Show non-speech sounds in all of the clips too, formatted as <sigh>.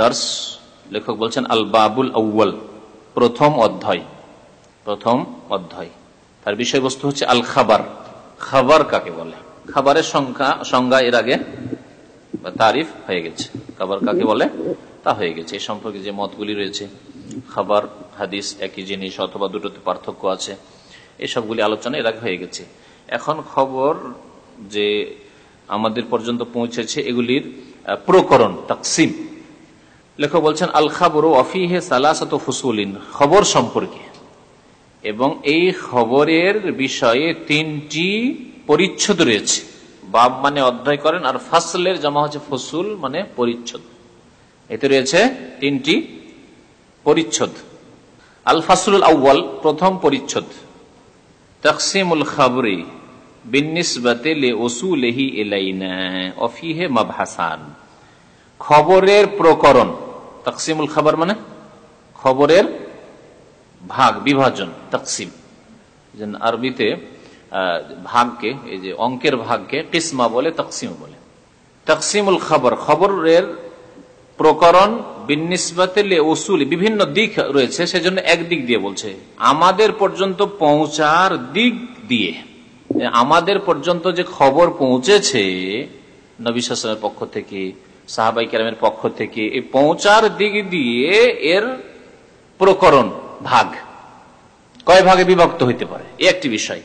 দর্শ লেখক বলছেন আল বাবুল আউ্ল প্রথম অধ্যায় প্রথম অধ্যায়। তার বিষয়বস্তু হচ্ছে আল খাবার খাবার কাকে বলে? খাবারের সংখ্যা, সংজ্ঞা এর আগে তারিফ হয়ে গেছে। খাবার কাকে বলে? তা হয়ে গেছে। এই সম্পর্কে যে মতগুলি রয়েছে, খাবার, হাদিস, একই জিনিস অথবা দুটোতে পার্থক্য আছে এসবগুলি আলোচনা এর আগে হয়ে গেছে। এখন খবর যে আমাদের পর্যন্ত পৌঁছেছে এগুলির প্রকরণ, তাকসিম। লেখক বলছেন আল খাবর অফিহে সালাসাত ফুসুলিন। খবর সম্পর্কে। এবং এই খবরের বিষয়ে তিনটি পরিচ্ছদ রয়েছে। বাব মানে অধ্যায় করেন আর ফাসলের জমা হচ্ছে ফসুল মানে পরিচ্ছদ। এতে রয়েছে তিনটি পরিচ্ছদ। আল ফাসুল আউ্বাল প্রথম পরিচ্ছদ। তকসিমুল খাবরি খবরের প্রকরণ। তকসিমুল খাবার মানে খবরের ভাগ, বিভাজন, তকসিম। আরবিতে ভাগকে, এই যে অঙ্কের ভাগকে কিসমা বলে, তকসিম বলে। তকসিমুল খবর, খবরের প্রকরণ বিনিসবাতে ওসুল বিভিন্ন দিক রয়েছে, সেজন্য একদিক দিয়ে বলছে, আমাদের পর্যন্ত পৌঁছার দিক দিয়ে। আমাদের পর্যন্ত যে খবর পৌঁছেছে, নবী শাসনের পক্ষ থেকে, সাহাবাই কেরামের পক্ষ থেকে এই পৌঁছার দিক দিয়ে এর প্রকরণ ভাগ। কয় ভাগে বিভক্ত হইতে পারে? এ একটি বিষয়।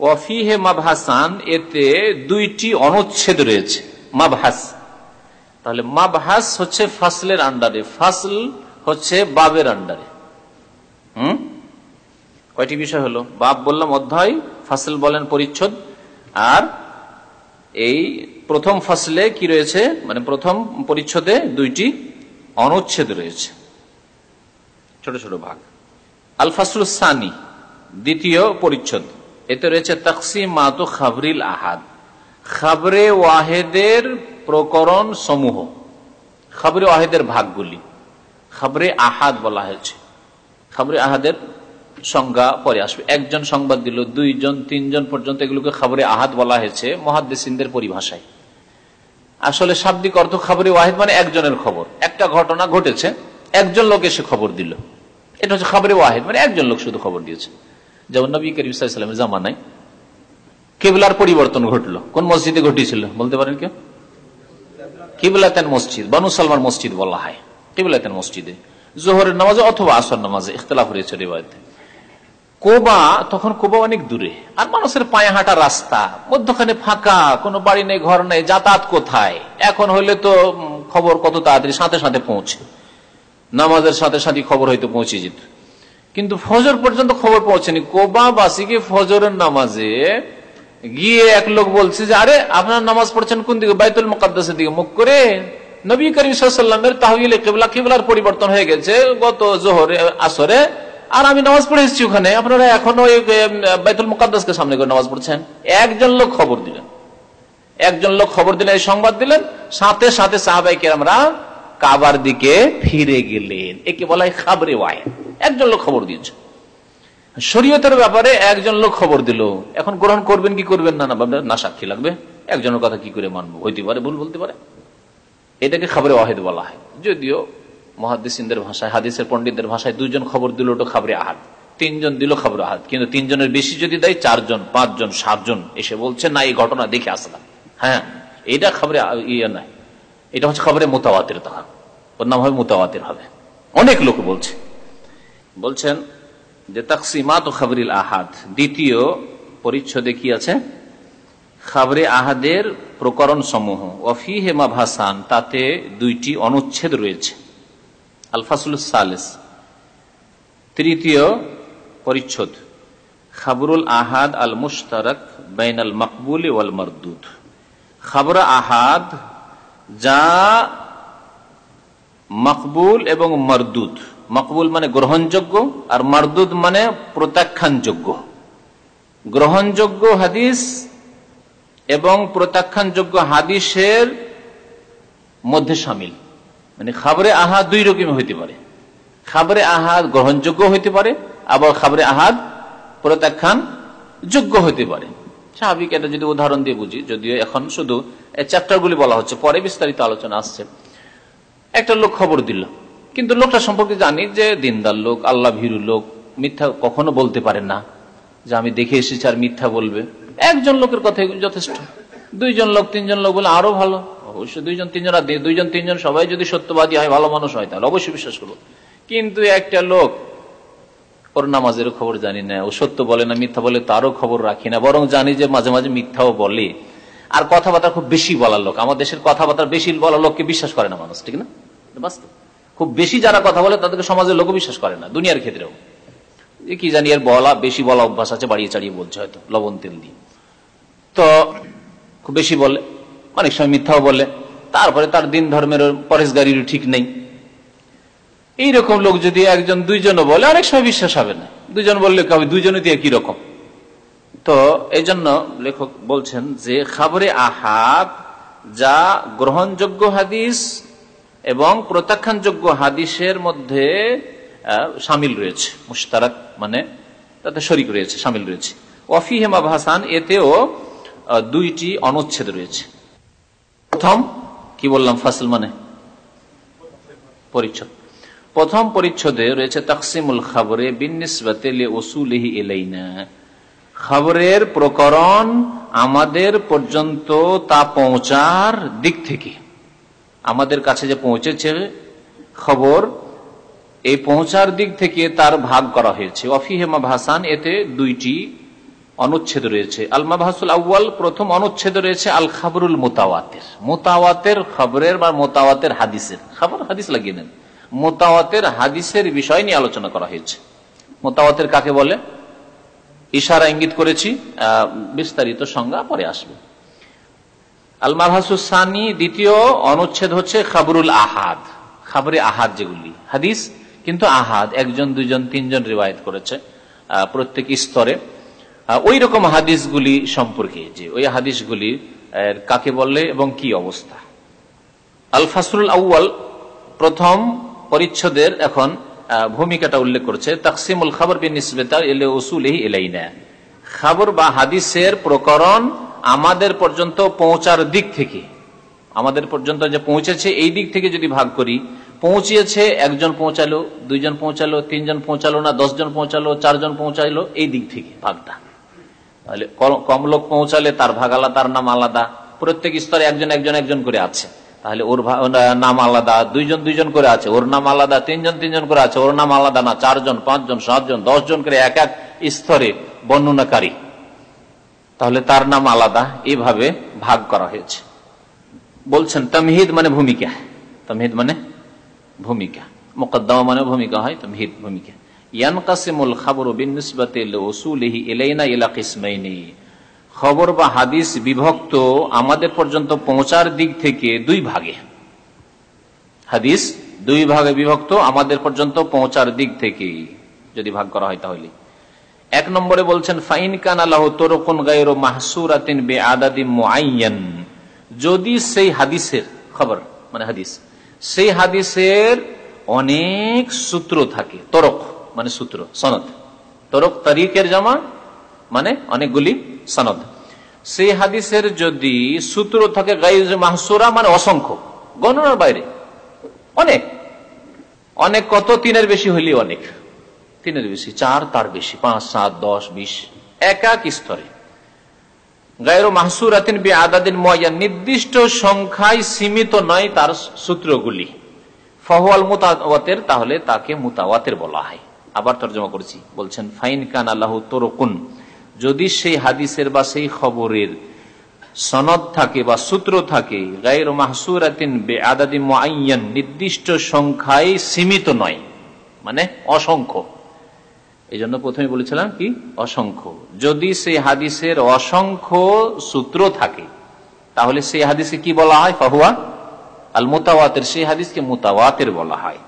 ওয়াফিহে মাবহাসান, এতে দুইটি অনুচ্ছেদ রয়েছে। মাবহাস। তাহলে মাবহাস হচ্ছে ফাসলের আন্ডারে, ফাসল হচ্ছে বাবের আন্ডারে। হুম? কয়টি বিষয় হলো? বাব বললাম অধ্যায়, ফাসল বলেন পরিচ্ছদ। আর এই প্রথম ফাসলে কি রয়েছে? মানে প্রথম পরিচ্ছদে দুইটি অনুচ্ছেদ রয়েছে। ছোট ছোট ভাগ। আল ফাসল সানি, দ্বিতীয় পরিচ্ছদ। এতে রয়েছে তকসিম মাতো খাবরিল আহাদ। খাবরে ওয়াহেদের প্রকরণ সমূহ। খাবরে ওয়াহেদের ভাগগুলি। খাবরে আহাদ বলা হয়েছে। খাবরে আহাদের সংজ্ঞা পরে আসবে। একজন সংবাদ দিল, দুইজন, তিনজন পর্যন্ত এগুলোকে খাবরে আহাদ বলা হয়েছে মহাদ্দেসিনদের পরিভাষায়। আসলে শাব্দিক অর্থ খাবরে ওয়াহেদ মানে একজনের খবর। একটা ঘটনা ঘটেছে, একজন লোক এসে খবর দিল। এটা হচ্ছে খবরে ওয়াহিদ মানে একজন লোক শুধু খবর দিয়েছে। যেমন নবী করিম সাল্লামের জামানায় কেবলার পরিবর্তন ঘটলো। কোন মসজিদে ঘটিয়েছিল, বলতে পারেন কেউ? কিবলাতেন মসজিদ, বানু সালমান মসজিদ বলা হয়, কিবলাতেন মসজিদে। জোহরের নামাজে অথবা আসর নামাজে, ইখতলাফ রয়েছে রেবায়তে কোবা, তখন কোবা অনেক দূরে। আর মানুষের পায়ে হাঁটা রাস্তা, মধ্যখানে ফাঁকা, কোনো বাড়ি নেই, ঘর নেই, যাতায়াত কোথায়? এখন হলে তো খবর কত তাড়াতাড়ি সাথে সাথে পৌঁছে। নামাজের সাথে সাথে খবর হয়তো পৌঁছে যেত। কিন্তু ফজর পর্যন্ত খবর পৌঁছেনি। কোবাবাসীকে ফজরের নামাজে গিয়ে এক লোক বলছে যে, আরে, আপনার নামাজ পড়ছেন কোন দিকে? বাইতুল মোকাদ্দাসের দিকে। মুখ করে নবী করিম সাল্লামের তাহলে কেবলা, কেবলার পরিবর্তন হয়ে গেছে গত জোহরে আসরে। আর আমি নামাজ পড়ে এসেছি ওখানে। আপনারা এখনও বাইতুল মুকাদ্দাসকে সামনে করে নামাজ পড়ছেন। একজন লোক খবর দিলেন। একজন লোক খবর দিলেন, এই সংবাদ দিলেন। সাথে সাথে সাহাবাই কেরামরা কাবার দিকে ফিরে গেলেন। একে বলা হয় খাবরে ওয়াই একজন লোক খবর দিয়েছে। শরীয়তের ব্যাপারে একজন লোক খবর দিল। এখন গ্রহণ করবেন কি করবেন না না সাক্ষী লাগবে। একজনের কথা কি করে মানবো? হইতে পারে, ভুল বলতে পারে। এটাকে খাবরে ওয়াহেদ বলা হয়। যদিও মহাদিসিনদের ভাষায়, হাদিসের পন্ডিতদের ভাষায় দুইজন খবর দিল, ওটা খবরে আহাদ। তিনজন দিল খবর আহাদ। কিন্তু তিনজনের বেশি যদি দেয়, চারজন, পাঁচজন, সাতজন এসে বলছে, না, এই ঘটনা দেখে আসলাম। হ্যাঁ এটা খবরে ইয়ে নাই এটা হচ্ছে খবরে মোতাবাতের তখন ওর নাম হবে। মোতাবাতের হবে অনেক লোক বলছে। বলছেন যে তাকসিমাত খবরিল আহাদ, দ্বিতীয় পরিচ্ছদে কি আছে? খাবরে আহাদের প্রকরণ সমূহ। অফি হেমা ভাসান তাতে দুইটি অনুচ্ছেদ রয়েছে। আলফাসুল সালেস। তৃতীয় পরিচ্ছদ। খাবরুল আহাদ আল মুশতারক বাইন আল মকবুল ওয়াল মরদুদ। খাবর আহাদ যা মকবুল এবং মরদুদ। মকবুল মানে গ্রহণযোগ্য আর মরদুদ মানে প্রত্যাখ্যানযোগ্য। গ্রহণযোগ্য হাদিস এবং প্রত্যাখ্যানযোগ্য হাদিসের মধ্যে সামিল। মানে খাবরে আহাদ দুই রকম হইতে পারে। খাবরে আহাদ গ্রহণযোগ্য হইতে পারে, আবার খাবরে আহাদ প্রত্যাখ্যান যোগ্য হইতে পারে। স্বাভাবিক, এটা যদি উদাহরণ দিয়ে বুঝি, যদিও এখন শুধু চ্যাপ্টার গুলি বলা হচ্ছে, পরে বিস্তারিত আলোচনা আসছে। একটা লোক খবর দিল। কিন্তু লোকটা সম্পর্কে জানি যে দিনদার লোক, আল্লাহ ভীরু লোক, মিথ্যা কখনো বলতে পারে না। যে আমি দেখে এসেছি আর মিথ্যা বলবে। একজন লোকের কথা যথেষ্ট। দুইজন লোক, তিনজন লোক বলে আরও ভালো। অবশ্যই দুইজন, তিনজন আর দুইজন, তিনজন সবাই যদি সত্যবাদী হয়, ভালো মানুষ হয়, তাহলে অবশ্যই বিশ্বাস করব। কিন্তু একটা লোক, ওর নামাজেরও খবর জানি না। ও সত্য বলে না, মিথ্যা বলে তারও খবর রাখি না। বরং জানি যে মাঝে মাঝে মিথ্যাও বলে। আর কথাবার্তা খুব বেশি বলার লোক। আমার দেশের কথাবার্তা বেশি বলার লোককে বিশ্বাস করে না মানুষ, ঠিক না? বাস্তব। খুব বেশি যারা কথা বলে তাদেরকে সমাজের লোক বিশ্বাস করে না, দুনিয়ার ক্ষেত্রেও। কি জানি, এর বলা, বেশি বলা অভ্যাস আছে, বাড়িয়ে চাড়িয়ে বলছে হয়তো, লবণ তেল দিয়ে। তো খুব বেশি বলে অনেক সময় মিথ্যাও বলে তারপরে তার দিন ধর্মের পরেশগারিরও ঠিক নেই। এইরকম লোক যদি একজন, দুইজনও বলে, অনেক সময় বিশ্বাস হবে না। দুজন বললে কবে দুইজনে দিয়ে কি রকম। তো এই জন্য লেখক বলছেন যে খাবরে আহাদ যা গ্রহণযোগ্য হাদিস এবং প্রত্যাখ্যানযোগ্য হাদিসের মধ্যে সামিল রয়েছে, মুশতারাক মানে তাতে শরিক রয়েছে, সামিল রয়েছে। ওয়াফি হেমা ভাসান এতেও দুইটি অনুচ্ছেদ রয়েছে। প্রথম, কি বললাম ফাসল মানে? পরিচ্ছদ। প্রথম পরিচ্ছদে রয়েছে তাকসিমুল খাবরে বিনিসবাতে ওসুলহি এলাইনা খবরের প্রকরণ আমাদের পর্যন্ত তা পৌঁছার দিক থেকে। আমাদের কাছে যে পৌঁছেছে খবর, এই পৌঁছার দিক থেকে তার ভাগ করা হয়েছে। অফিহেমা ভাসান এতে দুইটি অনুচ্ছেদ রয়েছে। আলমা ভাসুল আউ্বাল প্রথম অনুচ্ছেদ রয়েছে আল খাবরুল মোতাওয়াতের। মোতাওয়াতের খবরের বা মোতাওয়াতের হাদিসের। খবর, হাদিস লাগিয়ে নেন। মোতাওয়াতের হাদিসের বিষয় নিয়ে আলোচনা করা হয়েছে। মোতাওয়াতের কাকে বলে? ইশারা ইঙ্গিত করেছি বিস্তারিত সংজ্ঞা পরে আসবে। আলমার হাসুসানি দ্বিতীয় অনুচ্ছেদ হচ্ছে খাবরুল আহাদ। খাবরে আহাদ যেগুলি, হাদিস কিন্তু আহাদ, একজন দুজন তিনজন রিবায়ত করেছে প্রত্যেক স্তরে। ওই রকম হাদিসগুলি সম্পর্কে যে ওই হাদিসগুলি কাকে বললে এবং কি অবস্থা। আল ফাসরুল আউ্য়াল প্রথম পরিচ্ছদের এখন ভূমিকাটা উল্লেখ করছে, তাকসিমুল খাবর বিন এলাইনা খাবর বা হাদিসের প্রকরণ আমাদের পর্যন্ত পৌঁছার দিক থেকে, আমাদের পর্যন্ত যে পৌঁছেছে, এই দিক থেকে যদি ভাগ করি, পৌঁছিয়েছে, একজন পৌঁছালো, দুইজন পৌঁছালো, তিনজন পৌঁছালো না, দশজন পৌঁছালো, চারজন পৌঁছালো এই দিক থেকে ভাগটা। তাহলে কম লোক পৌঁছালে তার ভাগ আলাদা, তার নাম আলাদা, প্রত্যেক স্তরে একজন একজন একজন করে আছে। তাহলে ওর নাম আলাদা, দুইজন দুইজন করে আছে, ওর নাম আলাদা, তিনজন তিনজন করে আছে, ওর নাম আলাদা না, চারজন, পাঁচজন, সাতজন, দশজন করে এক এক স্তরে বর্ণনাকারী। তাহলে তার নাম আলাদা এইভাবে ভাগ করা হয়েছে। বলছেন, তমহিদ মানে ভূমিকা। তমহিদ মানে ভূমিকা। মোকদ্দমা মানে ভূমিকা হয়, তমহিদ ভূমিকা। ইয়ান কাসিমুল খাবর বিনিসবাতে ওসুলিহি এলাইনা ইলা কিসমাইনি। খবর বা হাদিস বিভক্ত আমাদের পর্যন্ত পৌঁছার দিক থেকে দুই ভাগে। হাদিস দুই ভাগে বিভক্ত আমাদের পর্যন্ত পৌঁছার দিক থেকে যদি ভাগ করা হয় তাহলে। এক নম্বরে বলছেন, ফাইন কান আল্লাহ তোরকুন গায়ের মাহসুরাতিন বে আদাদি মুআইয়ান। যদি সেই হাদিসের খবর মানে হাদিস, সেই হাদিসের অনেক সূত্র থাকে, তরক মানে সূত্র, সনদ। তরক, তারিখের জামা মানে অনেকগুলি সনদ। সেই হাদিসের যদি সূত্র থাকে গাইজ মাহসুরা মানে অসংখ্য, গণনার বাইরে অনেক। অনেক কত? তিনের বেশি হইলে অনেক। তিনের বেশি, চার তার বেশি, পাঁচ, সাত, দশ, বিশ এক এক স্তরে। গায়ের মাহসুরাতিন বি আদাদিন ময়া, নির্দিষ্ট সংখ্যায় সীমিত নয় তার সূত্রগুলি। ফহওয়াল মুতাওয়াতের, তাহলে তাকে মুতাওয়াতের বলা হয়। আবার তর্জমা করেছি, বলছেন, ফাইন কান আল্লাহ তোরকুন। যদি সেই হাদিসের বা সেই খবরের সনদ থাকে বা সূত্র থাকে, গায়ের মাহসুরাতিন বে আদাদি নির্দিষ্ট সংখ্যায় সীমিত নয় মানে অসংখ্য। এই জন্য প্রথমে বলেছিলাম কি? অসংখ্য। যদি সেই হাদিসের অসংখ্য সূত্র থাকে, তাহলে সেই হাদিসে কি বলা হয়? ফাহুয়া আল মোতাওয়াতের সেই হাদিসকে মোতাওয়াতের বলা হয়।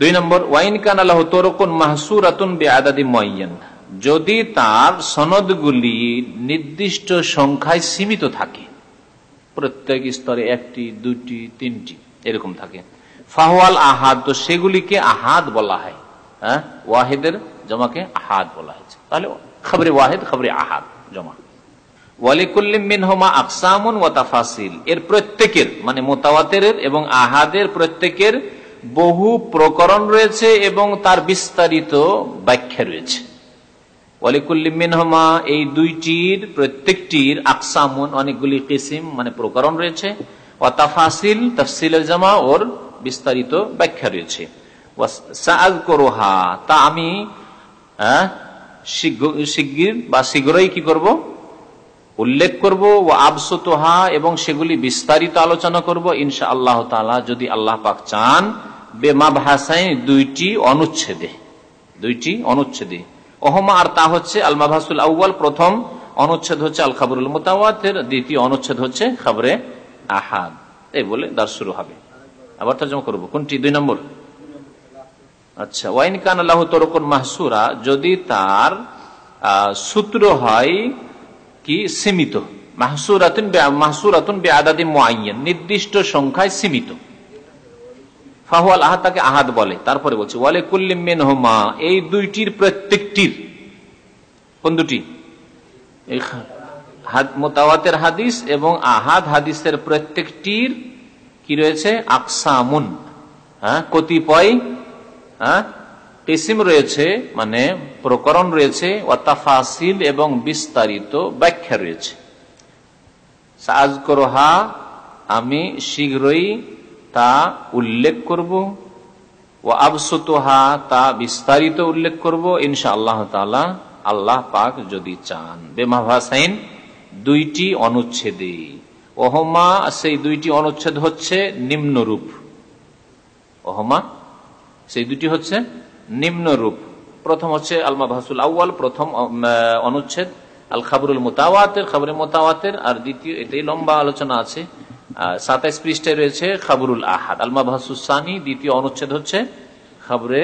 দুই নম্বর, ওয়াইন কান আল্লাহ তোরকুন মাহসুরাতুন বে আদাদি মাইয়ান যদি তার সনদগুলি নির্দিষ্ট সংখ্যায় সীমিত থাকে, প্রত্যেক স্তরে একটি, দুটি, তিনটি, এরকম থাকে। ফাহওয়াল আহাদ, তো সেগুলিকে আহাদ বলা হয়। হ্যাঁ? ওয়াহেদের জমাকে আহাদ বলা হয়েছে। তাহলে খবরে ওয়াহেদ, খবরে আহাদ জমা। এর প্রত্যেকের মানে এবং আহাদের প্রত্যেকের বহু প্রকরণ রয়েছে এবং তার বিস্তারিত ব্যাখ্যা রয়েছে। ওয়ালিকুল্লিমিনহমা এই দুইটির, প্রত্যেকটির আকসামুন অনেকগুলি কিসিম মানে প্রকরণ রয়েছে। ওয়াতাফাসিল তফসিলের জামা, ওর বিস্তারিত ব্যাখ্যা রয়েছে। তা আমি শিগগির বা শীঘ্রই কি করব? উল্লেখ করব। ও আবসতোহা, এবং সেগুলি বিস্তারিত আলোচনা করব ইনশা আল্লাহ তালা যদি আল্লাহ পাক চান। বেমা ভাষায় দুইটি অনুচ্ছেদে দুইটি অনুচ্ছেদে। ওহমা আর তা হচ্ছে আল মাভাসুল আউ্বাল প্রথম অনুচ্ছেদ হচ্ছে আল খাবরুল মোতাওয়াতের, দ্বিতীয় অনুচ্ছেদ হচ্ছে খাবরে আহাদ। এই বলে দার শুরু হবে। আবার তর্জমা করব। কোনটি? দুই নম্বর। আচ্ছা ওয়াইন কান আল্লাহ তরকুন মাহসুরা, যদি তার সূত্র হয় কি? সীমিত। মাহসুরাতুন মাহসুরাতুন বে মোয়াইন নির্দিষ্ট সংখ্যায় সীমিত। ফাহুয়াল আহাদ তাকে আহাদ বলে। তারপরে বলছে, ওয়ালে কুল্লিমেন হোমা এই দুইটির প্রত্যেকটির, কোন দুটি? মোতাওয়াতের হাদিস এবং আহাদ হাদিসের প্রত্যেকটির কি রয়েছে? আকসামুন হ্যাঁ কতিপয় হ্যাঁ কিসিম রয়েছে মানে প্রকরণ রয়েছে ওয়াতাফাসিল এবং বিস্তারিত ব্যাখ্যা রয়েছে। সাজ করোহা আমি শীঘ্রই তা উল্লেখ করব। ও আবসতোহা, তা বিস্তারিত উল্লেখ করব। ইনশা আল্লাহ তালা আল্লাহ পাক যদি চান। বেমা বেমাভাসাইন দুইটি অনুচ্ছেদে। ওহমা, সেই দুইটি অনুচ্ছেদ হচ্ছে নিম্নরূপ। ওহমা, সেই দুটি হচ্ছে নিম্নরূপ। প্রথম হচ্ছে আলমা ভাসুল আউ্য়াল, প্রথম অনুচ্ছেদ। আল খাবরুল মোতাওয়াতের খাবরে মোতাওয়াতের, আর দ্বিতীয়, এটাই লম্বা আলোচনা আছে। সাতাইশ পৃষ্ঠায় রয়েছে খাবরুল আহাদ। আলমা ভাসুসানি দ্বিতীয় অনুচ্ছেদ হচ্ছে খাবরে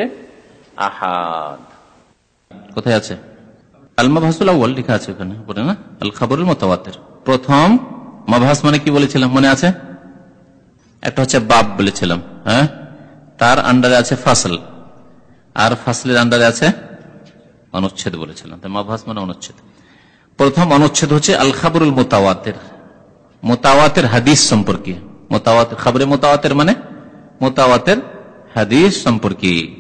আহাদ। কোথায় আছে? আলমা ভাসুল আউ্য়াল লেখা আছে ওখানে বলে না? আল খাবরুল মোতাওয়াতের প্রথম মাভাস মানে কি বলেছিলাম, মনে আছে? একটা হচ্ছে বাপ বলেছিলাম হ্যাঁ? তার আন্ডারে আছে ফাসল। আর ফাসলের আন্ডারে আছে অনুচ্ছেদ বলেছিলাম মাভাস মানে অনুচ্ছেদ। প্রথম অনুচ্ছেদ হচ্ছে আল খাবরুল মোতাওয়াতের মোতাওয়াতের হাদিস সম্পর্কে। মোতাওয়াতের খাবরে মোতাওয়াতের মানে? মোতাওয়াতের হাদিস সম্পর্কে।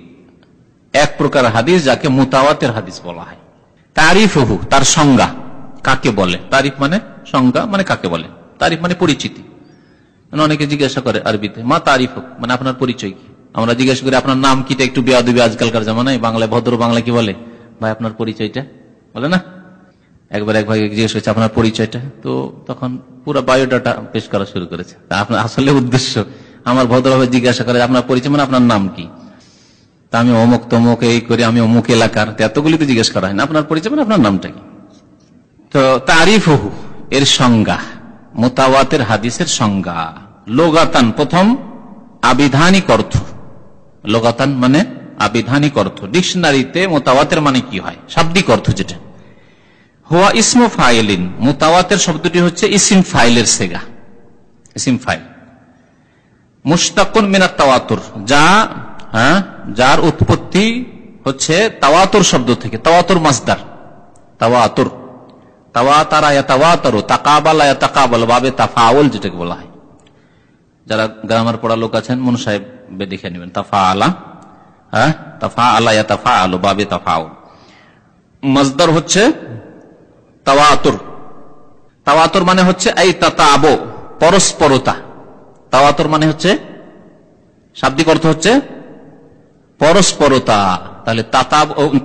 এক প্রকার হাদিস যাকে মোতাওয়াতের হাদিস বলা হয়। তারিফ হু তার সংজ্ঞা। কাকে বলে? তারিফ মানে সংজ্ঞা মানে কাকে বলে? তারিফ মানে পরিচিতি। মানে অনেকে জিজ্ঞাসা করে আরবিতে, মা তারিফ হোক মানে আপনার পরিচয় কি? আমরা জিজ্ঞাসা করি, আপনার নাম কিটা একটু বেয়া দিবে আজকালকার জামানায়, বাংলায়, ভদ্র বাংলা কি বলে? ভাই, আপনার পরিচয়টা বলে না? একবার এক ভাই জিজ্ঞেস করছে, আপনার পরিচয়টা? তো তখন পুরো বায়োডাটা পেশ করা শুরু করেছে। আপনার আসলে উদ্দেশ্য? আমার ভদ্রভাবে জিজ্ঞাসা করে, আপনার পরিচয় মানে আপনার নাম কি? তা আমি অমুক তমুক এই করে আমি অমুক এলাকার এতগুলি তো জিজ্ঞেস করা হয় না, আপনার পরিচয় মানে আপনার নামটা কি? তো তারিফ এর সংজ্ঞা, মোতাওয়াতের হাদিসের সংজ্ঞা। লোগাতান, প্রথম আবিধানিক অর্থ লোগাতান মানে আবিধানিক অর্থ ডিকশনারিতে মোতাওয়াতের মানে কি হয়? শাব্দিক অর্থ যেটা। হুয়া ইসমো ফাইলিন। মোতাওয়াতের শব্দটি হচ্ছে ইসিম ফাইলের সেগা। ইসিম ফাইল। মুস্তাকুন মিনার তাওয়াতুর। যা হ্যাঁ যার উৎপত্তি হচ্ছে তাওয়াতুর শব্দ থেকে। তাওয়াতুর মাসদার। তাওয়াতুর। তাওয়াতারা তাওয়াতারু তাকাবাল তাকাবাল বাবে তাফাউল যেটাকে বলা হয়। যারা গ্রামার পড়া লোক আছেন, মন সাহেব দেখে নেবেন। তাফা আলা হ্যাঁ তাফা আলা তাফা আলো বাবে তাফাউল। মজদর হচ্ছে তাওয়াতুর। তাওয়াতুর মানে হচ্ছে এই তাতাবো, পরস্পরতা। তাওয়াতুর মানে হচ্ছে, শাব্দিক অর্থ হচ্ছে পরস্পরতা। তাহলে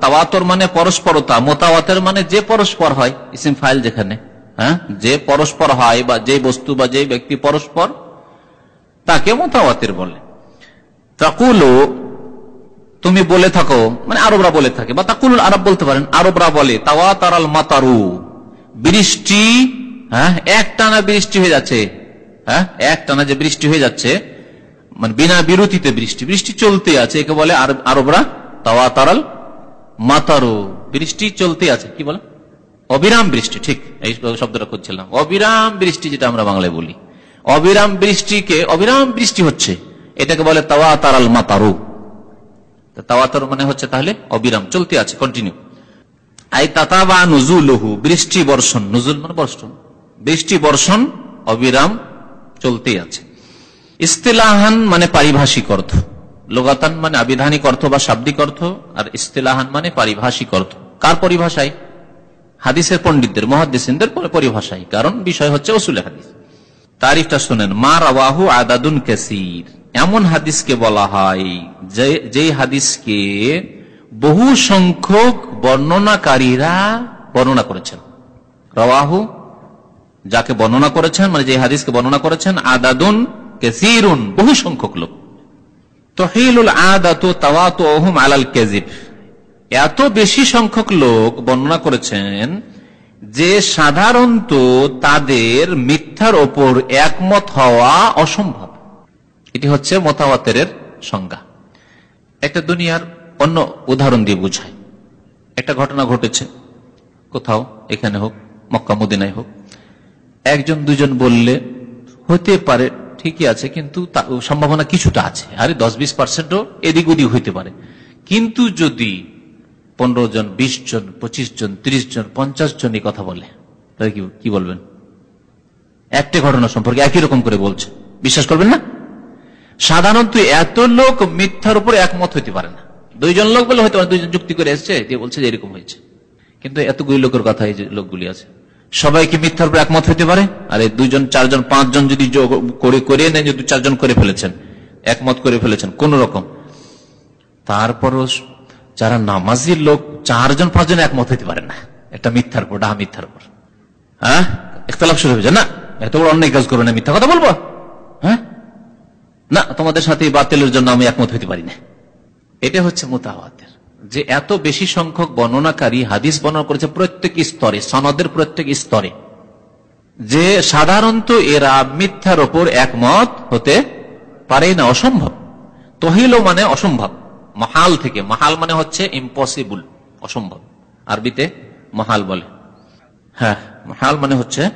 তাওয়াতর মানে পরস্পরতা, মোতাওয়াতের মানে যে পরস্পর হয়, ইসিম ফাইল যেখানে হ্যাঁ? যে পরস্পর হয় বা যে বস্তু বা যে ব্যক্তি পরস্পর, তাকে মোতাওয়াতের বলে। তাকুলো, তুমি বলে থাকো মানে আরবরা বলে থাকে, বা তাকুল আরব বলতে পারেন, আরবরা বলে তাওয়া তারাল মাতারু। বৃষ্টি হ্যাঁ এক টানা বৃষ্টি হয়ে যাচ্ছে হ্যাঁ এক টানা যে বৃষ্টি হয়ে যাচ্ছে মানে বিনা বিরতিতে বৃষ্টি বৃষ্টি চলতে আছে, একে বলে আরবরা তাওয়া তারাল মাতারো, বৃষ্টি চলতে আছে, কি বলে? অবিরাম বৃষ্টি, ঠিক, এই শব্দটা খুঁজছিলাম, অবিরাম বৃষ্টি যেটা আমরা বাংলায় বলি, অবিরাম বৃষ্টিকে, অবিরাম বৃষ্টি হচ্ছে, এটাকে বলে তাওয়া তারাল মাতারু তাওয়াতর মানে হচ্ছে তাহলে অবিরাম, চলতে আছে কন্টিনিউ আই তাতা বৃষ্টি বর্ষণ, নজুল মানে বর্ষণ। বৃষ্টি বর্ষণ, অবিরাম চলতেই আছে। ইস্তেলাহান মানে পারিভাষিক অর্থ। লোগাতান মানে আবিধানিক অর্থ বা শাব্দিক অর্থ, আর ইস্তেলাহান মানে পারিভাষিক অর্থ। কার পরিভাষায়? হাদিসের পণ্ডিতদের মহাদিসদের পরিভাষায়। কারণ বিষয় হচ্ছে ওসুল হাদিস। তারিফটা শুনেন, মা রাহু আদাদুন কেসির। এমন হাদিসকে বলা হয় যে হাদিসকে বহু সংখ্যক বর্ণনাকারীরা বর্ণনা করেছেন। রওয়াহু যাকে বর্ণনা করেছেন মানে যে হাদিসকে বর্ণনা করেছেন, আদাদুন কেসিরুন, বহু সংখ্যক লোক। তহিলুল আদাত তাওয়াত আলাল কেজিব। এত বেশি সংখ্যক লোক বর্ণনা করেছেন যে সাধারণত তাদের মিথ্যার ওপর একমত হওয়া অসম্ভব। এটি হচ্ছে মতাওয়াতের সংজ্ঞা। একটা দুনিয়ার অন্য উদাহরণ দিয়ে বুঝায় একটা ঘটনা ঘটেছে। কোথাও, এখানে হোক, মক্কা, মদিনায় হোক। একজন, দুজন বললে হতে পারে, ঠিকই আছে, কিন্তু সম্ভাবনা কিছুটা আছে। আরে দশ বিশ পার্সেন্টও এদিক ওদিক হইতে পারে। কিন্তু যদি পনেরো জন, বিশ জন, পঁচিশ জন, ত্রিশ জন, পঞ্চাশ জন এই কথা বলে, তাহলে কি বলবেন? একটা ঘটনা সম্পর্কে একই রকম করে বলছে। বিশ্বাস করবেন না? সাধারণত এত লোক মিথ্যার উপর একমত হইতে পারে না। দুইজন লোক বলে হয়তো দুইজন যুক্তি করে এসছে, দিয়ে বলছে যে এরকম হয়েছে। কিন্তু এতগুলি লোকের কথা এই লোকগুলি আছে। সবাইকে মিথ্যার উপর একমত হইতে পারে? আর এই দুইজন, চারজন, পাঁচজন যদি করে করে নেন যদি চারজন করে ফেলেছেন, একমত করে ফেলেছেন, কোন রকম। তারপরও যারা নামাজির লোক, চারজন, পাঁচজন একমত হইতে পারে না। একটা মিথ্যার উপর, ডাহা মিথ্যার উপর। হ্যাঁ? একতলাপ শুরু হয়ে না? এত বড় অন্যায় কাজ করবে না, মিথ্যা কথা বলব? হ্যাঁ? না, তোমাদের সাথে বাতিলের জন্য আমি একমত হইতে পারি না। এটা হচ্ছে মোতাহাতের যে এত বেশি সংখ্যক বর্ণনাকারী হাদিস বর্ণনা করেছে প্রত্যেক স্তরে, সনদের প্রত্যেক স্তরে। যে সাধারণত এরা মিথ্যার ওপর একমত হতে পারে না, অসম্ভব। তহিল মানে অসম্ভব। মহাল থেকে, মহাল মানে হচ্ছে ইম্পসিবল অসম্ভব। আরবিতে মহাল বলে। হ্যাঁ মহাল মানে হচ্ছে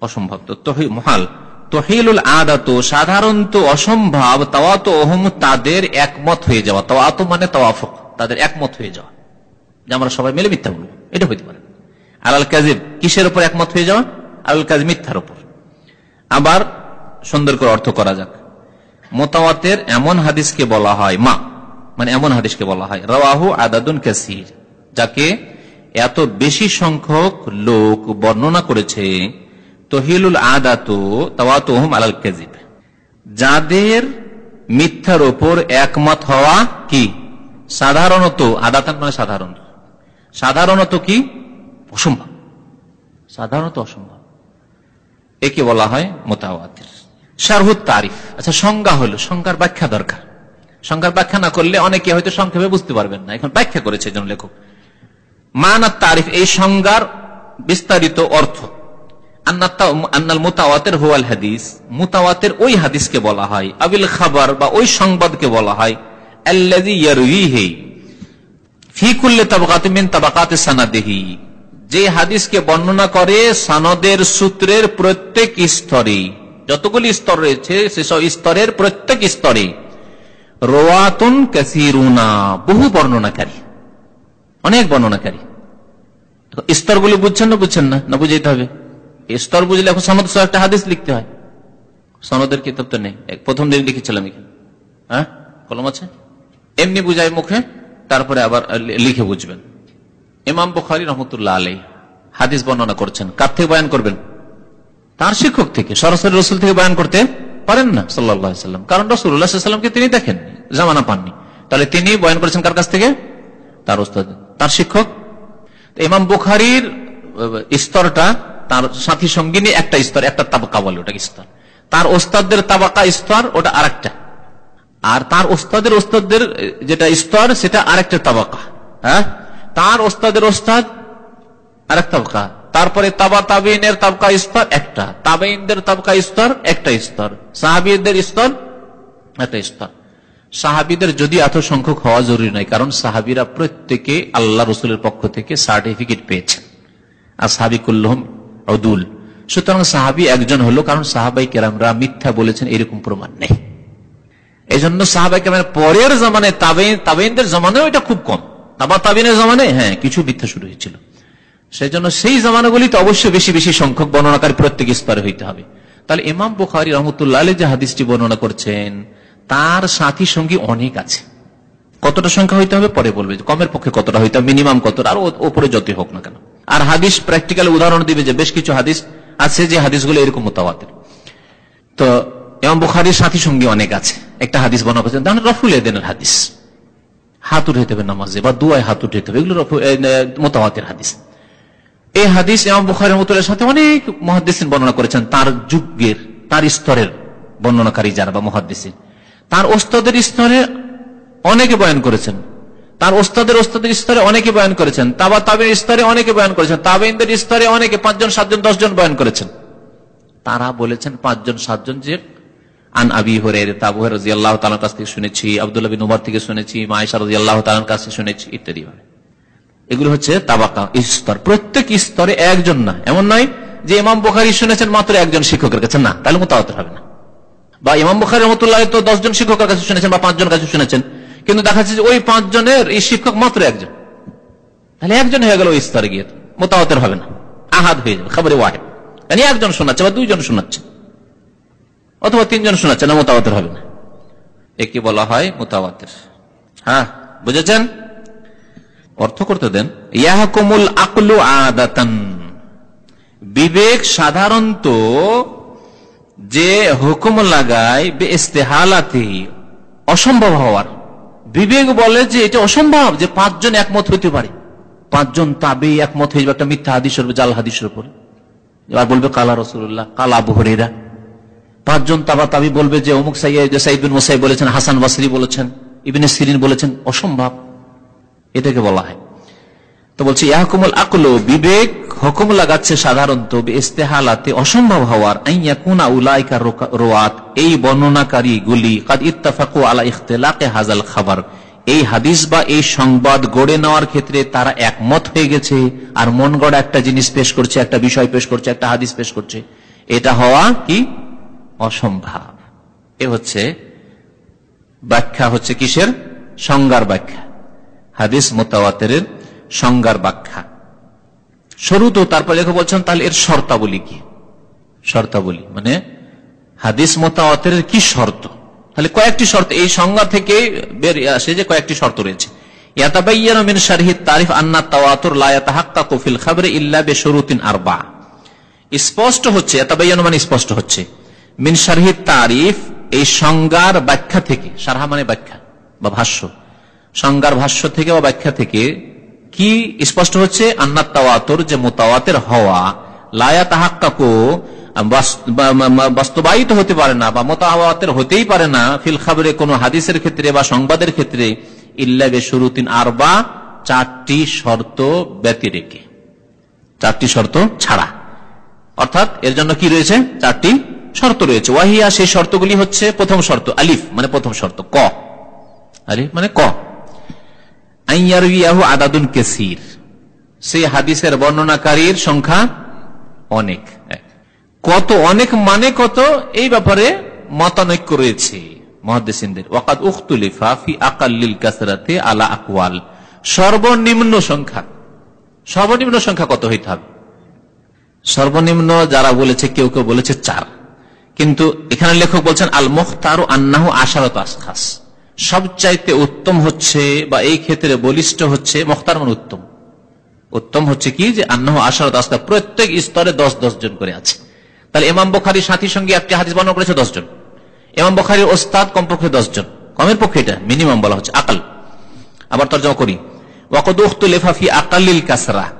অসম্ভব। তো তহি, মহাল। তহিলুল আদাত, সাধারণত অসম্ভব, তাওয়াত ওহম তাদের একমত হয়ে যাওয়া। তাওয়াত মানে তাওয়াফক, তাদের একমত হয়ে যাওয়া। যে আমরা সবাই মিলে মিথ্যা বলব এটা হইতে পারে। আলাল কাজিব কিসের উপর একমত হয়ে যাওয়া? আলাল কাজ মিথ্যার উপর। আবার সুন্দর করে অর্থ করা যাক। মোতাওয়াতের এমন হাদিসকে বলা হয়, মা মানে এমন হাদিসকে বলা হয় রাহু আদাদুন কাসির, যাকে এত বেশি সংখ্যক লোক বর্ণনা করেছে তহিলুল আদাত তাওয়াতুহুম আলাল কাজিব। যাদের মিথ্যার ওপর একমত হওয়া কি? সাধারণত আদাতান মানে সাধারণত সাধারণত কি? অসম্ভব। সাধারণত অসম্ভব। একে বলা হয় মোতাওয়াতের। শারহুদ তারিফ। আচ্ছা সংজ্ঞা হলো, সংজ্ঞার ব্যাখ্যা দরকার। সংজ্ঞার ব্যাখ্যা না করলে অনেকে হয়তো সংক্ষেপে বুঝতে পারবেন না। এখন ব্যাখ্যা করেছে একজন লেখক। মান আর তারিফ, এই সংজ্ঞার বিস্তারিত অর্থ। ওই হাদিসকে বলা হয়। আবিল খাবার বা ওই সংবাদকে বলা হয়। হাদিসকে বর্ণনা করে সানদের সূত্রের প্রত্যেক স্তরে। যতগুলি স্তর রয়েছে সেসব স্তরের প্রত্যেক স্তরে। রোয়াতুন কাসিরুনা, বহু বর্ণনাকারী। অনেক বর্ণনাকারী। স্তরগুলি বুঝছেন না বুঝছেন না? না বুঝাইতে হবে। স্তর বুঝলে এখন সনদ একটা হাদিস লিখতে হয়। সনদের কিতাব তো নেই। প্রথম দিন লিখেছিলাম এখানে। হ্যাঁ? কলম আছে? এমনি বুঝাই মুখে, তারপরে আবার লিখে বুঝবেন। ইমাম বুখারি রহমতুল্লাহ আলাই হাদিস বর্ণনা করছেন। কার থেকে বয়ান করবেন? তার শিক্ষক থেকে। সরাসরি রসুল থেকে বয়ান করতে পারেন না সাল্লাম। কারণ রসুল্লাহামকে তিনি দেখেন জামানা পাননি। তাহলে তিনি বয়ান করেছেন কার কাছ থেকে? তার ওস্তাদ তার শিক্ষক। ইমাম বুখারির স্তরটা তার সাথী সঙ্গিনী একটা স্তর, একটা তাবাকা বলে ওটা স্তর। তার ওস্তাদের তাবাকা স্তর, ওটা আরেকটা। আর তার ওস্তাদের ওস্তাদের যেটা স্তর, সেটা আরেকটা তাবাকা। হ্যাঁ? তার ওস্তাদের ওস্তাদ আরেক তাবকা। তারপরে তাবা তাবিনের তাবকা স্তর, একটা। তাবেইনদের তাবকা স্তর, একটা স্তর। সাহাবিদের স্তর, একটা স্তর। সাহাবিদের যদি এত সংখ্যক হওয়া জরুরি নয়, কারণ সাহাবিরা প্রত্যেকে আল্লাহ রসুলের পক্ষ থেকে সার্টিফিকেট পেয়েছেন। আর সাহাবিকুল্লহম অদুল। সুতরাং সাহাবি একজন হলো, কারণ সাহাবাই কেরামরা মিথ্যা বলেছেন, এরকম প্রমাণ নেই। এই জন্য সাহাবাই কেরামের পরের জমানে তাবেইনদের জমানেও এটা খুব কম। তাবা তাবিনের জমানে হ্যাঁ কিছু মিথ্যা শুরু হয়েছিল। সেই জন্য সেই জমানাগুলিতে অবশ্যই বেশি বেশি সংখ্যক বর্ণনাকারী প্রত্যেক স্তরে হইতে হবে। তাহলে ইমাম বুখারি রহমতুল্লাহ আলী যে হাদিসটি বর্ণনা করছেন, তার সাথী সঙ্গী অনেক আছে। কতটা সংখ্যা হইতে হবে? পরে বলবে কমের পক্ষে কতটা হইতে হবে? মিনিমাম কতটা? আর ওপরে যতই হোক না কেন। আর হাদিস প্র্যাকটিক্যাল উদাহরণ দিবে যে বেশ কিছু হাদিস আছে যে হাদিসগুলো এরকম মোতাবাতের তো এমন বুখারির সাথী সঙ্গী অনেক আছে। একটা হাদিস বর্ণনা করছেন তাহলে রফুল এদেনের হাদিস। হাত উঠাইতে হবে নামাজে বা দুয়ায় হাত উঠাইতে হবে, এগুলো মোতাবাতের হাদিস। এই হাদিস এমন বুখারের মতলের সাথে অনেক মহাদিসিন বর্ণনা করেছেন, তার যুগের, তার স্তরের বর্ণনাকারী যারা বা মহাদিসিন তার ওস্তাদের স্তরে অনেকে বয়ান করেছেন তার ওস্তাদের ওস্তাদের স্তরে অনেকে বয়ান করেছেন, তাবা তাবের স্তরে অনেকে বয়ান করেছেন তাবেইনদের স্তরে অনেকে পাঁচজন, সাতজন, দশজন বয়ান করেছেন। তারা বলেছেন পাঁচজন, সাতজন যে আন আবি হরে আল্লাহ তালার কাছ থেকে শুনেছি থেকে শুনেছি আল্লাহ তালার কাছ থেকে শুনেছি ইত্যাদি এগুলো হচ্ছে তাবাকা স্তর। প্রত্যেক স্তরে একজন না, এমন নয় যে ইমাম বোখারি শুনেছেন মাত্র একজন শিক্ষকের কাছে, না, তাহলে হবে না। বা ইমাম বুখারি রহমতুল্লাহ তো দশজন শিক্ষকের কাছে শুনেছেন বা পাঁচজন কাছে শুনেছেন। কিন্তু দেখা যাচ্ছে যে ওই পাঁচজনের, এই শিক্ষক মাত্র একজন। তাহলে একজন হয়ে গেল ওই স্তরে গিয়ে। মোতাবতের হবে না। আহাদ হয়ে যাবে, খবরে ওয়াহেদ। মানে একজন শোনাচ্ছে বা দুইজন শোনাচ্ছে। অথবা তিনজন শোনাচ্ছে না মোতাবতের হবে না। একে বলা হয় মোতাবাতের হ্যাঁ বুঝেছেন? অর্থ করতে দেন, ইয়াহকুমুল আকলু আদাতান। বিবেক সাধারণত যে হুকুম লাগায় ইস্তেহালাতে অসম্ভব হওয়ার। বিবেক বলে যে এটা অসম্ভব যে পাঁচজন একমত হইতে পারে। পাঁচজন তাবে একমত হয়ে যাবে একটা মিথ্যা হাদিসের জাল হাদিসের উপরে। এবার বলবে, কালা রসুল্লাহ কালা বহরেরা পাঁচজন তাবা তাবি বলবে যে, অমুক সাইবিন মোসাই বলেছেন, হাসান বাসরি বলেছেন, ইবিন সিরিন বলেছেন, অসম্ভব। এটাকে বলা হয়। তো বলছি ইয়াহকুমুল আকলো, বিবেক হুকুম লাগাচ্ছে সাধারণত ইস্তেহালাতে অসম্ভব হওয়ার, আইয়াকুনা উলাইকা রোয়াত। এই বর্ণনাকারী গুলি কাদ ইত্তাফাকু আলা ইখতিলাকে হাজাল খাবার। এই হাদিস বা এই সংবাদ গড়ে নেওয়ার ক্ষেত্রে তারা একমত হয়ে গেছে, আর মন গড়া একটা জিনিস পেশ করছে, একটা বিষয় পেশ করছে, একটা হাদিস পেশ করছে। এটা হওয়া কি? অসম্ভব। এ হচ্ছে ব্যাখ্যা হচ্ছে কিসের? সংজ্ঞার ব্যাখ্যা। হাদিস মোতাওয়াতের সংজ্ঞার ব্যাখ্যা। শুরু তো তারপর লেখক বলছেন, তাহলে এর শর্তাবলী কি? শর্তাবলী মানে হাদিস মোতাওয়াতের কি শর্ত? তাহলে কয়েকটি শর্ত। এই সংজ্ঞা থেকে বেরিয়ে আসে যে কয়েকটি শর্ত রয়েছে। মানে সংজ্ঞার ব্যাখ্যা থেকে মানে ব্যাখ্যা বা ভাষ্য। সংজ্ঞার ভাষ্য থেকে বা ব্যাখ্যা থেকে কি স্পষ্ট হচ্ছে? আন্নাত যে মোতাওয়াতের হওয়া লায়া তাহাক্কাকো বাস্তবায়িত হতে পারে না বা মোতাওয়াতের হতেই পারে না। ফিল খাবরে কোন হাদিসের ক্ষেত্রে বা সংবাদের ক্ষেত্রে ইল্লাবে শুরুতিন আর বা চারটি শর্ত ব্যতিরেকে চারটি শর্ত ছাড়া। অর্থাৎ এর জন্য কি রয়েছে? চারটি শর্ত রয়েছে। ওয়াহিয়া সেই শর্তগুলি হচ্ছে প্রথম শর্ত, আলিফ মানে প্রথম শর্ত, ক। আলিফ মানে ক। আদাদুন কেসির। সেই হাদিসের বর্ণনাকারীর সংখ্যা অনেক। কত, অনেক মানে কত, এই ব্যাপারে মতানৈক্য রয়েছে মহাদেসিনদের ওয়াকাদ উখতুলিফা ফি আকাল্লিল কাসরাতে আলা আকওয়াল। সর্বনিম্ন সংখ্যা। সর্বনিম্ন সংখ্যা কত হইতে হবে? সর্বনিম্ন যারা বলেছে, কেউ কেউ বলেছে চার। কিন্তু এখানে লেখক বলছেন আল মুখতার আন্নাহ আশারত আশখাস। সবচাইতে উত্তম হচ্ছে বা এই ক্ষেত্রে বলিষ্ঠ হচ্ছে মখতার মান উত্তম। উত্তম হচ্ছে কি? যে আন্নাহ আশারত আস্তা প্রত্যেক স্তরে দশ দশ জন করে আছে। তাহলে এমাম বখারির সাথীর সঙ্গে একটি হাদিস বর্ণনা করেছে দশজন। এমাম বখারির ওস্তাদ কমপক্ষে দশজন। কমের পক্ষে এটা? মিনিমাম বলা হচ্ছে। আকাল। আবার তর্জমা করি। ওয়াকদুখতু লেফাফি আকালিল কাসরা।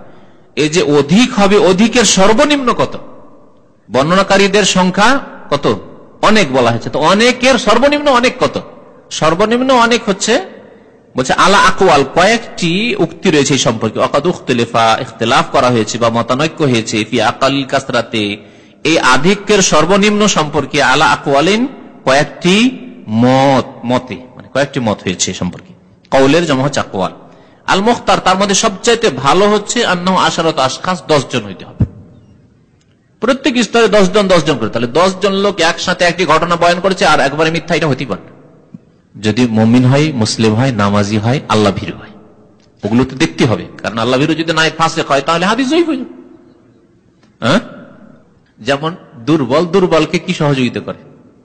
এই যে অধিক হবে, অধিকের সর্বনিম্ন কত? বর্ণনাকারীদের সংখ্যা কত? অনেক বলা হয়েছে। তো অনেকের সর্বনিম্ন অনেক কত? সর্বনিম্ন অনেক হচ্ছে, বলছে আলা আকওয়াল, কয়েকটি উক্তি রয়েছে এই সম্পর্কে। অকাদ উখতলেফা, ইখতলাফ করা হয়েছে বা মতানৈক্য হয়েছে ফি আকাল কাসরাতে। এই আধিক্যের সর্বনিম্ন সম্পর্কে আলা আকওয়ালিন কয়েকটি মত, মতে মানে কয়েকটি মত হয়েছে সম্পর্কে। কৌলের জমা হচ্ছে আকওয়াল। আল মুখতার তার মধ্যে সবচাইতে ভালো হচ্ছে আন্ন আশারত আশখাস, দশ জন হইতে হবে। প্রত্যেক স্তরে দশ জন দশ জন করে। তাহলে দশ জন লোক একসাথে একটি ঘটনা বয়ন করেছে আর একবারে মিথ্যা এটা হতেই পারে যদি মমিন হয়, মুসলিম হয়, নামাজি হয়, আল্লাহ ভীর হয়। ওগুলো তো দেখতে হবে। কারণ আল্লাহ ভীরু যদি নাই ফাঁসে হয়, তাহলে হাদিস হয়ে হ্যাঁ? যেমন দুর্বল দুর্বলকে কি সহযোগিতা করে?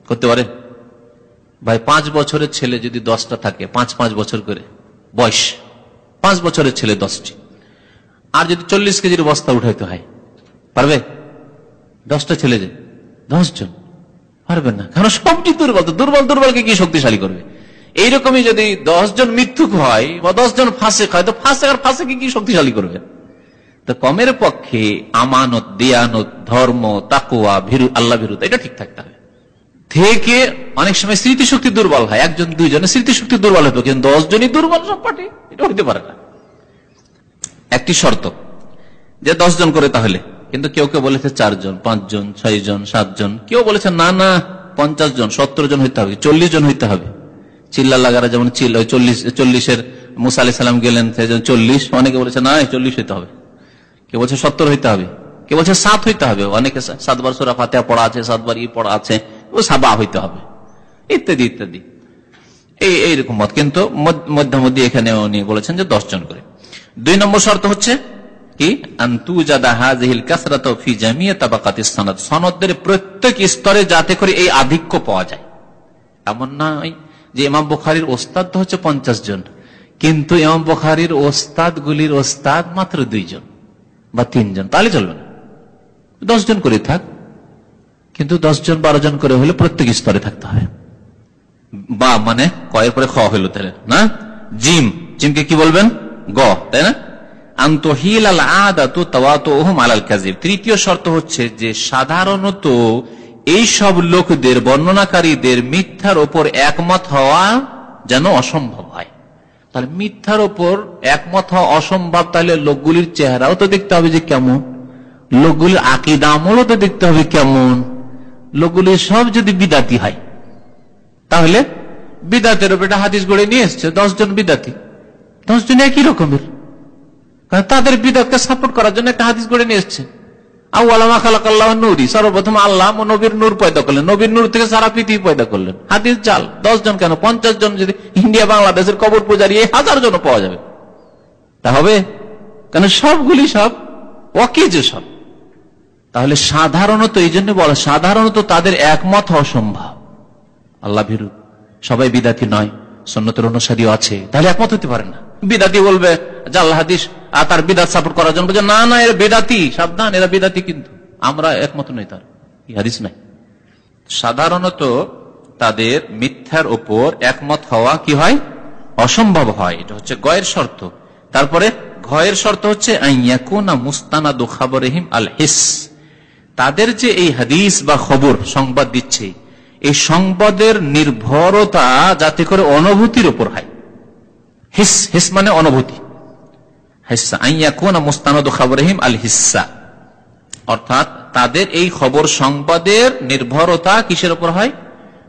করতে পারে? ভাই, পাঁচ বছরের ছেলে যদি দশটা থাকে, পাঁচ পাঁচ বছর করে, বয়স, পাঁচ বছরের ছেলে দশটি। আর যদি চল্লিশ কেজির বস্তা উঠাইতে হয়, পারবে? দশটা ছেলে যে, দশজন পারবেন না। কারণ সবটি দুর্বল দুর্বল দুর্বলকে কি শক্তিশালী করবে? এইরকমই যদি দশজন মৃত্যুক হয় বা দশজন ফাঁসে হয়, তো ফাঁসে আর ফাঁসে কি শক্তিশালী করবে? তো কমের পক্ষে আমানত, দিয়ানত, ধর্ম তাকুয়া ভীরু, আল্লাহ ভীরু এটা ঠিক থাকতে হবে। থেকে অনেক সময় স্মৃতিশক্তি দুর্বল হয়, একজন, দুইজনের স্মৃতিশক্তি দুর্বল হতো কিন্তু দশজনই দুর্বল সব পার্টি এটা হইতে পারে না। একটি শর্ত, যে জন করে তাহলে, কিন্তু কেউ কেউ বলেছে চারজন, পাঁচজন ছয় জন সাতজন, কেউ বলেছে না না পঞ্চাশ জন সত্তর জন হইতে হবে চল্লিশ জন হইতে হবে। চিল্লা লাগারা যেমন চল্লিশ, চল্লিশের মুসা আলি সাল্লাম গেলেন চল্লিশ, অনেকে বলেছে না চল্লিশ হইতে হবে। কেউ বলছে সত্তর হইতে হবে, কে বলছে সাত হইতে হবে, অনেকে সাতবার সুরা ফাতেহা পড়া আছে, সাতবার ই পড়া আছে, ও সাবা হইতে হবে, ইত্যাদি ইত্যাদি। এই, এইরকম মত। কিন্তু মধ্যমধ্যে এখানে উনি বলেছেন যে দশ জন করে। দুই নম্বর শর্ত হচ্ছে কি? সনদের প্রত্যেক স্তরে যাতে করে এই আধিক্য পাওয়া যায়। এমন নয় যে ইমাম বুখারির ওস্তাদ তো হচ্ছে পঞ্চাশ জন, কিন্তু ইমাম বুখারির ওস্তাদ গুলির ওস্তাদ মাত্র দুইজন বা তিনজন, তাহলে চলবে না। দশ জন করে থাক। কিন্তু দশজন বারো জন করে হলে প্রত্যেক স্তরে থাকতে হয়। বা মানে কয়ের পরে খ হইল তাহলে, না? জিম, জিমকে কি বলবেন? গ, তাই না? তৃতীয় শর্ত হচ্ছে যে সাধারণত এই সব লোকদের, বর্ণনাকারীদের মিথ্যার ওপর একমত হওয়া যেন অসম্ভব হয়। তাহলে মিথ্যার ওপর একমত হওয়া অসম্ভব, তাহলে লোকগুলির চেহারাও তো দেখতে হবে যে কেমন। লোকগুলির আকিদামলও তো দেখতে হবে কেমন। লোকগুলির সব যদি বিদাতি হয়, তাহলে বিদাতের ওপর একটা হাদিস গড়ে নিয়ে এসছে, দশজন বিদাতি। দশজন একই রকমের। তাদের বিদাতকে সাপোর্ট করার জন্য একটা হাদিস গড়ে নিয়ে এসছে। সর্বপ্রথম আল্লাহ নবীর নূর পয়দা করলেন। নবীর নূর থেকে সারা পৃথিবী পয়দা করলেন। হাদিস জাল, দশ জন কেন? পঞ্চাশ জন যদি ইন্ডিয়া, বাংলাদেশের কবর পূজারি হাজার জন পাওয়া যাবে। তা হবে? কেন সবগুলি সব অকেজ সব। তাহলে সাধারণত, এই জন্য বলা সাধারণত তাদের একমত অসম্ভব আল্লাহ ভীরু, সবাই বিদাতি নয় সন্ন্যতের অনুসারীও আছে। তাহলে একমত হতে পারে না। বিদাতি বলবে জাল্লাহ হাদিস, আর তার বিদাত সাপোর্ট করার জন্য। বলছে, না না, এরা বেদাতি, সাবধান, এরা বেদাতি কিন্তু। আমরা একমত নই তার হাদিস নাই। সাধারণত তাদের মিথ্যার ওপর একমত হওয়া কি হয়? অসম্ভব হয়, এটা হচ্ছে গয়ের শর্ত। তারপরে ঘয়ের শর্ত হচ্ছে মুস্তানাদু খাবরহিম আল হিস। তাদের যে এই হাদিস বা খবর, সংবাদ দিচ্ছে, এই সংবাদের নির্ভরতা যাতে করে অনুভূতির উপর হয়। হিস হিস মানে অনুভূতি। অর্থাৎ তাদের এই খবর সংবাদের নির্ভরতা কিসের ওপর হয়?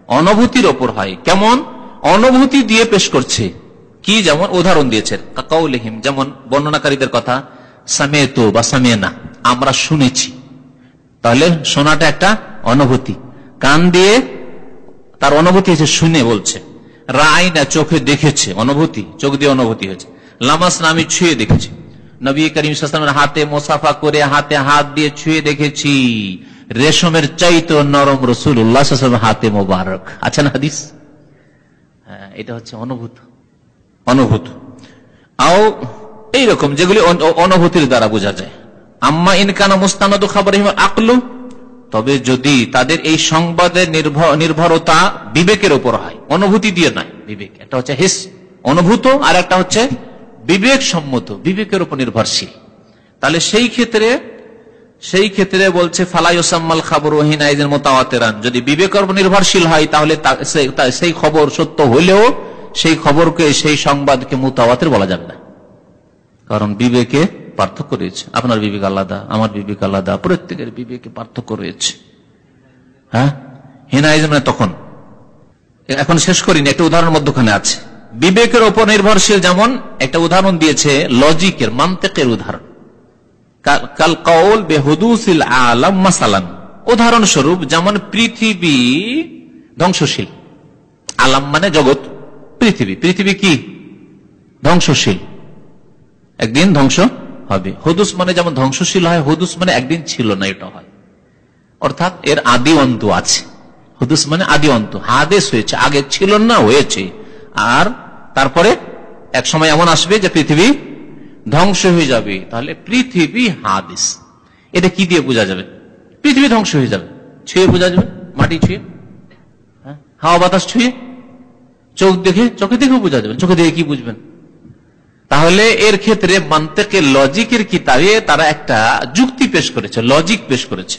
অনুভূতির ওপর হয়। কেমন? অনুভূতি দিয়ে পেশ করছে। কি যেমন উদাহরণ দিয়েছেন। কাকাউলিহিম যেমন বর্ণনাকারীদের কথা, সামেতো বা সামেনা, আমরা শুনেছি। তাহলে শোনাটা একটা অনুভূতি। কান দিয়ে তার অনুভূতি হয়েছে শুনে বলছে। রায় না চোখে দেখেছে, অনুভূতি, চোখ দিয়ে অনুভূতি হয়েছে। লামাস আমি ছুঁয়ে দেখেছি। নবী করিম হাতে মোসাফা করে হাতে হাত দিয়ে ছুঁয়ে দেখেছি। রেশমের চাইতো নরম রসুল হাতে মোবারক। আচ্ছা না, হাদিস? হ্যাঁ এটা হচ্ছে অনুভূত। অনুভূত। আও এইরকম যেগুলি অনুভূতির দ্বারা বোঝা যায়। আম্মা ইনকানা মুস্তানদ খাবার আকলু তবে যদি তাদের এই সংবাদের নির্ভরতা বিবেকের উপর হয়, অনুভূতি দিয়ে নয়, বিবেক। একটা হচ্ছে হিস, অনুভূত, আর একটা হচ্ছে বিবেক সম্মত বিবেকের উপর নির্ভরশীল। তাহলে সেই ক্ষেত্রে সেই ক্ষেত্রে বলছে ফালাইসাম্মাল খাবর ওহিনাইজের মোতাওয়াতেরান। যদি বিবেকের উপর নির্ভরশীল হয়, তাহলে সেই খবর সত্য হলেও সেই খবরকে, সেই সংবাদকে মোতাওয়াতের বলা যাবে না। কারণ বিবেকে পার্থক্য রয়েছে। আপনার বিবেক আলাদা, আমার বিবেক আলাদা, প্রত্যেকের বিবেকে পার্থক্য রয়েছে। হ্যাঁ? হিনাইজম তখন। এখন শেষ করিনি, একটা উদাহরণ মধ্যখানে আছে। বিবেকের ওপর নির্ভরশীল যেমন, একটা উদাহরণ দিয়েছে, লজিকের, মান্তেকের উদাহরণ। কাল, কৌল বেহুদুসিল আলম মাসালান। উদাহরণস্বরূপ, যেমন পৃথিবী ধ্বংসশীল। আলাম মানে জগৎ, পৃথিবী। পৃথিবী কি? ধ্বংসশীল। একদিন ধ্বংস হবে। হুদুস মানে যেমন ধ্বংসশীল হয়, হুদুস মানে একদিন ছিল না, এটা হয়। অর্থাৎ এর আদি অন্ত আছে। হুদুস মানে আদি অন্ত। হাদেশ হয়েছে, আগে ছিল না, হয়েছে। আর তারপরে এক সময় এমন আসবে যে পৃথিবী ধ্বংস হয়ে যাবে। তাহলে পৃথিবী হাদিস। এটা কি দিয়ে বোঝা যাবে? পৃথিবী ধ্বংস হয়ে যাবে। ছুঁয়ে বোঝা যাবে? মাটি ছুঁয়ে? হ্যাঁ? হাওয়া বাতাস ছুঁয়ে? চোখ দেখে? চোখে দেখেও বোঝা যাবে। চোখে দেখে কি বুঝবেন? তাহলে এর ক্ষেত্রে মান্তেকের লজিকের কিতাবে তারা একটা যুক্তি পেশ করেছে, লজিক পেশ করেছে।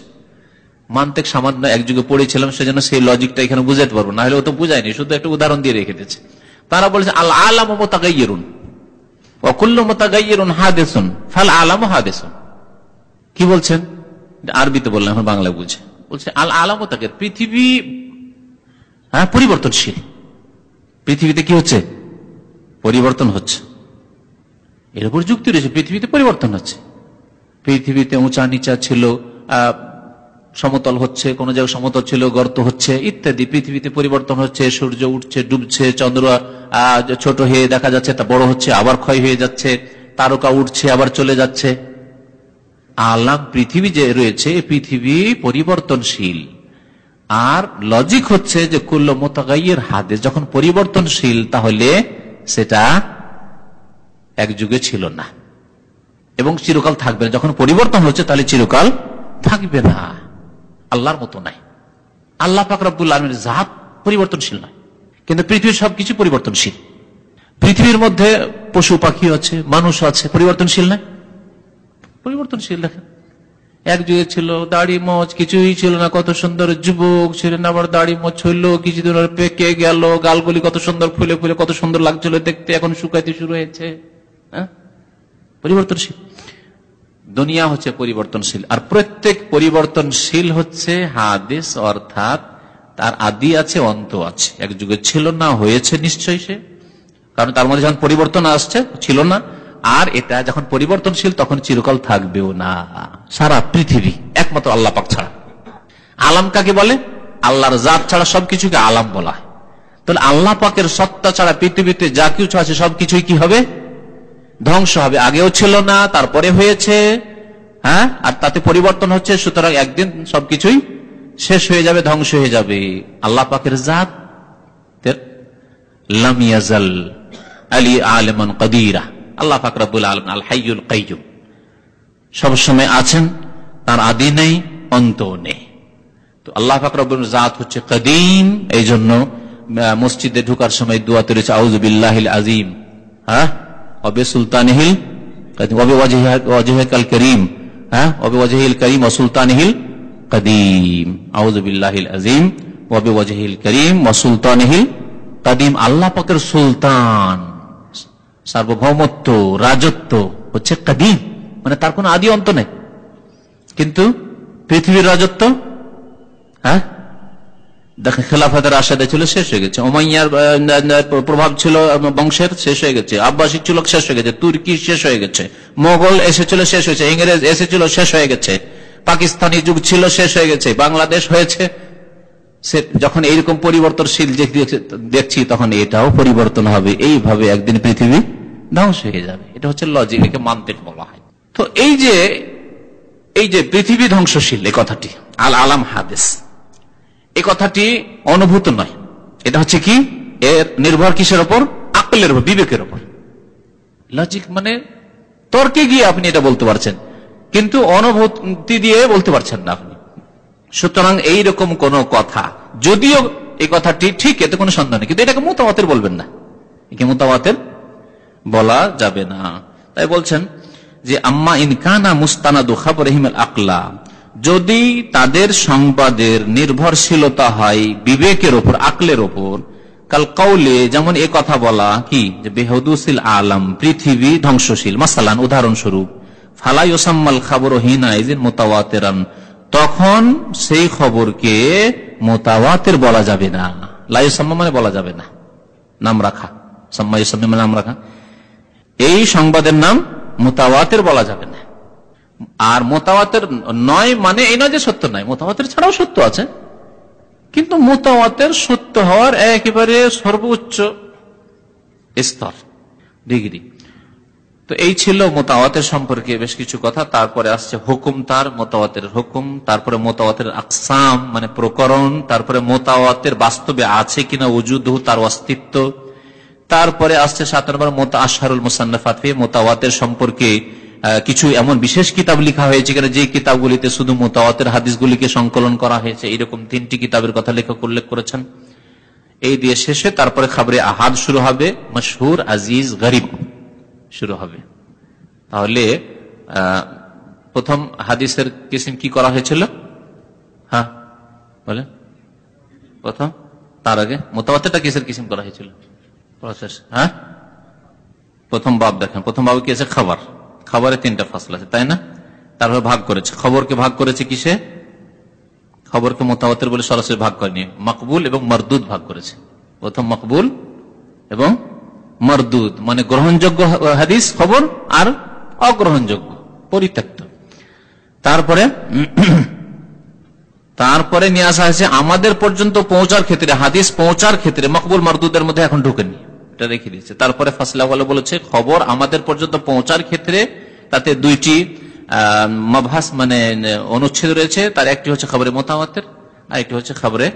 মান্তেক সামান্য এক যুগে পড়েছিলাম, সেজন্য সেই লজিকটা এখানে বুঝাতে পারব না হলে ও তো বুঝায়নি, শুধু একটা উদাহরণ দিয়ে রেখে দিয়েছে। তারা বলেছে, আল আলাম মোতাগাইয়েরুন অকুল্ল মোতাগাইয়েরুন হাদেসুন, ফাল আলাম হা হাদেসুন। কি বলছেন? আরবিতে বললাম, এখন বাংলা বুঝে। বলছে, আল আলাম তাকে, পৃথিবী হ্যাঁ পরিবর্তনশীল। পৃথিবীতে কি হচ্ছে? পরিবর্তন হচ্ছে। এর উপর যুক্তি রয়েছে, পৃথিবীতে পরিবর্তন হচ্ছে। পৃথিবীতে উঁচা নিচা ছিল সমতল হচ্ছে, কোন জায়গায় সমতল ছিল, গর্ত হচ্ছে, ইত্যাদি। পৃথিবীতে পরিবর্তন হচ্ছে, সূর্য উঠছে, ডুবছে, চন্দ্র ছোট হয়ে দেখা যাচ্ছে, তা বড় হচ্ছে, আবার ক্ষয় হয়ে যাচ্ছে, তারকা উঠছে, আবার চলে যাচ্ছে। আলাম পৃথিবী যে রয়েছে পৃথিবী পরিবর্তনশীল। আর লজিক হচ্ছে যে কুল্ল মোতাগাইয়ের হাতে যখন পরিবর্তনশীল, তাহলে সেটা এক যুগে ছিল না। এবং চিরকাল থাকবে না। যখন পরিবর্তন হচ্ছে, তাহলে চিরকাল থাকবে না। আল্লাহর মতো নাই। আল্লাহ ফাকরাবুল আলমের পরিবর্তনশীল নয়। কিন্তু পৃথিবীর সবকিছু পরিবর্তনশীল। পৃথিবীর মধ্যে পশু পাখি আছে, মানুষ আছে, পরিবর্তনশীল নয় পরিবর্তনশীল দেখেন। এক যুগে ছিল দাড়ি মচ কিছুই ছিল না। কত সুন্দর যুবক ছিলেন, আবার দাড়ি মচ হইল কিছুদিন পেকে গেল, গালগুলি কত সুন্দর, ফুলে ফুলে কত সুন্দর লাগছিল দেখতে। এখন শুকাইতে শুরু হয়েছে। হ্যাঁ পরিবর্তনশীল। দুনিয়া হচ্ছে পরিবর্তনশীল। আর প্রত্যেক পরিবর্তনশীল হচ্ছে হাদিস, অর্থাৎ তার আদি আছে, অন্ত আছে। এক যুগে ছিল না, হয়েছে নিশ্চয়ই সে। কারণ তার মধ্যে যখন পরিবর্তন আসছে, ছিল না। আর এটা যখন পরিবর্তনশীল, তখন চিরকাল থাকবেও না। সারা পৃথিবী একমাত্র আল্লাহ পাক ছাড়া। আলাম কাকে বলে? আল্লাহর জাত ছাড়া সবকিছুকে আলাম বলা হয়। তাহলে আল্লাহ পাকের সত্তা ছাড়া পৃথিবীতে যা কিছু আছে, সবকিছুই কি হবে? ধ্বংস হবে। আগেও ছিল না, তারপরে হয়েছে হ্যাঁ? আর তাতে পরিবর্তন হচ্ছে, সুতরাং একদিন সবকিছুই শেষ হয়ে যাবে, ধ্বংস হয়ে যাবে। আল্লাহ পাকের জাত আল্লাহ আলম আল সবসময় আছেন, তার আদি নেই অন্ত নেই। তো আল্লাহ জাত হচ্ছে কদিম। এই জন্য মসজিদে ঢুকার সময় দোয়াতে রয়েছে আউজবিল্লাহিল আজিম হ্যাঁ? অবে সুলতানহিল অবে ওয়াজহাল করিম হ্যাঁ অবে ওয়াজহিল করিম ও কদিম আউজবিল্লাহিল আজিম ওবে ওয়াজহিল করিম ও সুলতানহিল আল্লাহ পাকের সুলতান সার্বভৌমত্ব রাজত্ব হচ্ছে কদিম মানে তার কোন আদি অন্ত নেই কিন্তু পৃথিবীর রাজত্ব হ্যাঁ দেখেন খেলাফাতের আশাদে ছিল, শেষ হয়ে গেছে। ওমাইয়ার প্রভাব ছিল বংশের, শেষ হয়ে গেছে। আব্বাসিক ছিল, শেষ হয়ে গেছে। তুর্কি শেষ হয়ে গেছে। মোগল এসেছিল শেষ হয়েছে। ইংরেজ এসেছিল শেষ হয়ে গেছে। পাকিস্তানি যুগ ছিল, শেষ হয়ে গেছে। বাংলাদেশ হয়েছে। যখন এইরকম পরিবর্তনশীল দেখছি, তখন এটাও পরিবর্তন হবে। এইভাবে একদিন পৃথিবী ধ্বংস হয়ে যাবে। এটা হচ্ছে লজিক একে মানতে বলা হয়। তো এই যে এই যে পৃথিবী ধ্বংসশীল, এই কথাটি। আল আলাম হাদেশ এই কথাটি অনুভূত নয়। এটা হচ্ছে কি? এর নির্ভর কিসের ওপর? আকলের ওপর, বিবেকের ওপর। লজিক মানে তর্কে গিয়ে আপনি এটা বলতে পারছেন। কিন্তু অনুভূতি দিয়ে বলতে পারছেন না আপনি। সুতরাং এইরকম কোন কথা, যদিও এই কথাটি ঠিক, এতে কোনো সন্দেহ নেই। কিন্তু এটাকে মোতাবাতের বলবেন না। একে মোতাবাতের বলা যাবে না। তাই বলছেন যে, আম্মা ইনকানা মুস্তানা দুখাব রহিমের আকলা যদি তাদের সংবাদের নির্ভরশীলতা হয় বিবেকের ওপর, আকলের ওপর, কাল কৌলে যেমন এ কথা বলা কি, যে বেহদুসিল আলম, পৃথিবী ধ্বংসশীল। মাসালান, উদাহরণস্বরূপ ফালাই ওসাম্মাল খাবর হিনাইজিন মোতাওয়াতেরান। তখন সেই খবরকে মোতাওয়াতের বলা যাবে না। লাইসাম্মা মানে বলা যাবে না। নাম রাখা। সাম্মা ইসাম্মা মানে নাম রাখা। এই সংবাদের নাম মোতাওয়াতের বলা যাবে না। আর মোতাওয়াতের নয় মানে এই নয় যে সত্য নয়, মোতাওয়াতের ছাড়াও সত্য আছে। কিন্তু মোতাওয়াতের সত্য হওয়ার একেবারে সর্বোচ্চ স্তর, ডিগ্রি। তো এই ছিল মোতাওয়াতের সম্পর্কে বেশ কিছু কথা। তারপরে আসছে হুকুম, তার মোতাওয়াতের হুকুম, তারপরে মোতাওয়াতের আকসাম মানে প্রকরণ, তারপরে মোতাওয়াতের বাস্তবে আছে কিনা উজুদ তার অস্তিত্ব। তারপরে আসছে সাত নম্বর মোতা আশারুল মুসান্নফাত মোতাওয়াতের সম্পর্কে কিছু এমন বিশেষ কিতাব লেখা হয়েছে কিনা, যে কিতাবগুলিতে শুধু মোতাওয়াতের হাদিসগুলিকে সংকলন করা হয়েছে। এরকম তিনটি কিতাবের কথা লেখক উল্লেখ করেছেন। এই দিয়ে শেষে তারপরে খাবারে আহাদ শুরু হবে, মশহুর, আজিজ, গরিব শুরু হবে। তাহলে প্রথম হাদিসের কিসিম কি করা হয়েছিল? হ্যাঁ বলে প্রথম, তার আগে মোতাবাতেটা কিসের কিসিম করা হয়েছিল? প্রসেস হ্যাঁ? প্রথম বাব দেখেন। প্রথম বাবু কি আছে? খাবার। খাবারে তিনটা ফসল আছে, তাই না? তারপরে ভাগ করেছে। খবরকে ভাগ করেছে কিসে? খবরকে মোতাবতের বলে সরাসরি ভাগ করেনি। মকবুল এবং মরদুদ ভাগ করেছে। প্রথম মকবুল এবং মরদুদ মানে গ্রহণযোগ্য হাদিস, খবর আর অগ্রহণযোগ্য, পরিত্যক্ত। তারপরে তারপরে নিয়ে আসা হয়েছে, আমাদের পর্যন্ত পৌঁছার ক্ষেত্রে, হাদিস পৌঁছার ক্ষেত্রে মকবুল, মরদুদের মধ্যে এখন ঢুকেনি। এটা রেখে দিয়েছে। তারপরে ফাসলা বলেছে, খবর আমাদের পর্যন্ত পৌঁছার ক্ষেত্রে তাতে দুইটি মাভাস মানে অনুচ্ছেদ রয়েছে। তার একটি হচ্ছে খবরের মোতাবাতের আর একটি হচ্ছে খবরে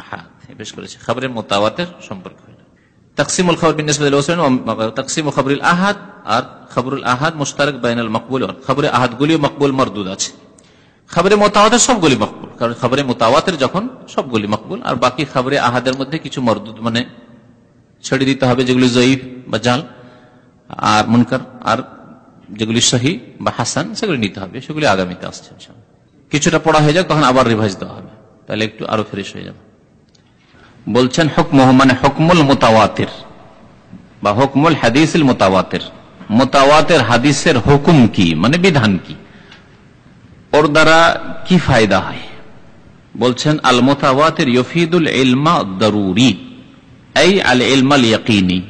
আহাদ বেশ করেছে। খবরের মোতাবাতের সম্পর্ক খবর তকসিম খবরুল আহাদ আর খবরুল আহাদ মকবুল মকবুল মরদুদ আছে। সবগুলি মকবুল, কারণ যখন মকবুল, আর বাকি খবরে আহাদের মধ্যে কিছু মরদুদ মানে ছেড়ে দিতে হবে যেগুলি জয়ীফ বা জাল আর মুনকার আর যেগুলি সহি বা হাসান, সেগুলি নিতে হবে। সেগুলি আগামীতে আসছে কিছুটা পড়া হয়ে যাক, তখন আবার রিভাইজ দেওয়া হবে। তাহলে একটু আরও ফ্রেশ হয়ে যাবে। বলছেন, হকম মানে হকমুল মোতাওয়াতের বা হকমুল হাদিসিল মোতাওয়াতের। মোতাওয়াতের হাদিসের হুকুম কি? মানে বিধান কি? ওর দ্বারা কি ফায়দা হয়? বলছেন, আল মোতাওয়াতের ইয়ফিদুল ইলমা দরুরি। এই আল ইলমাল ইয়াকিনী,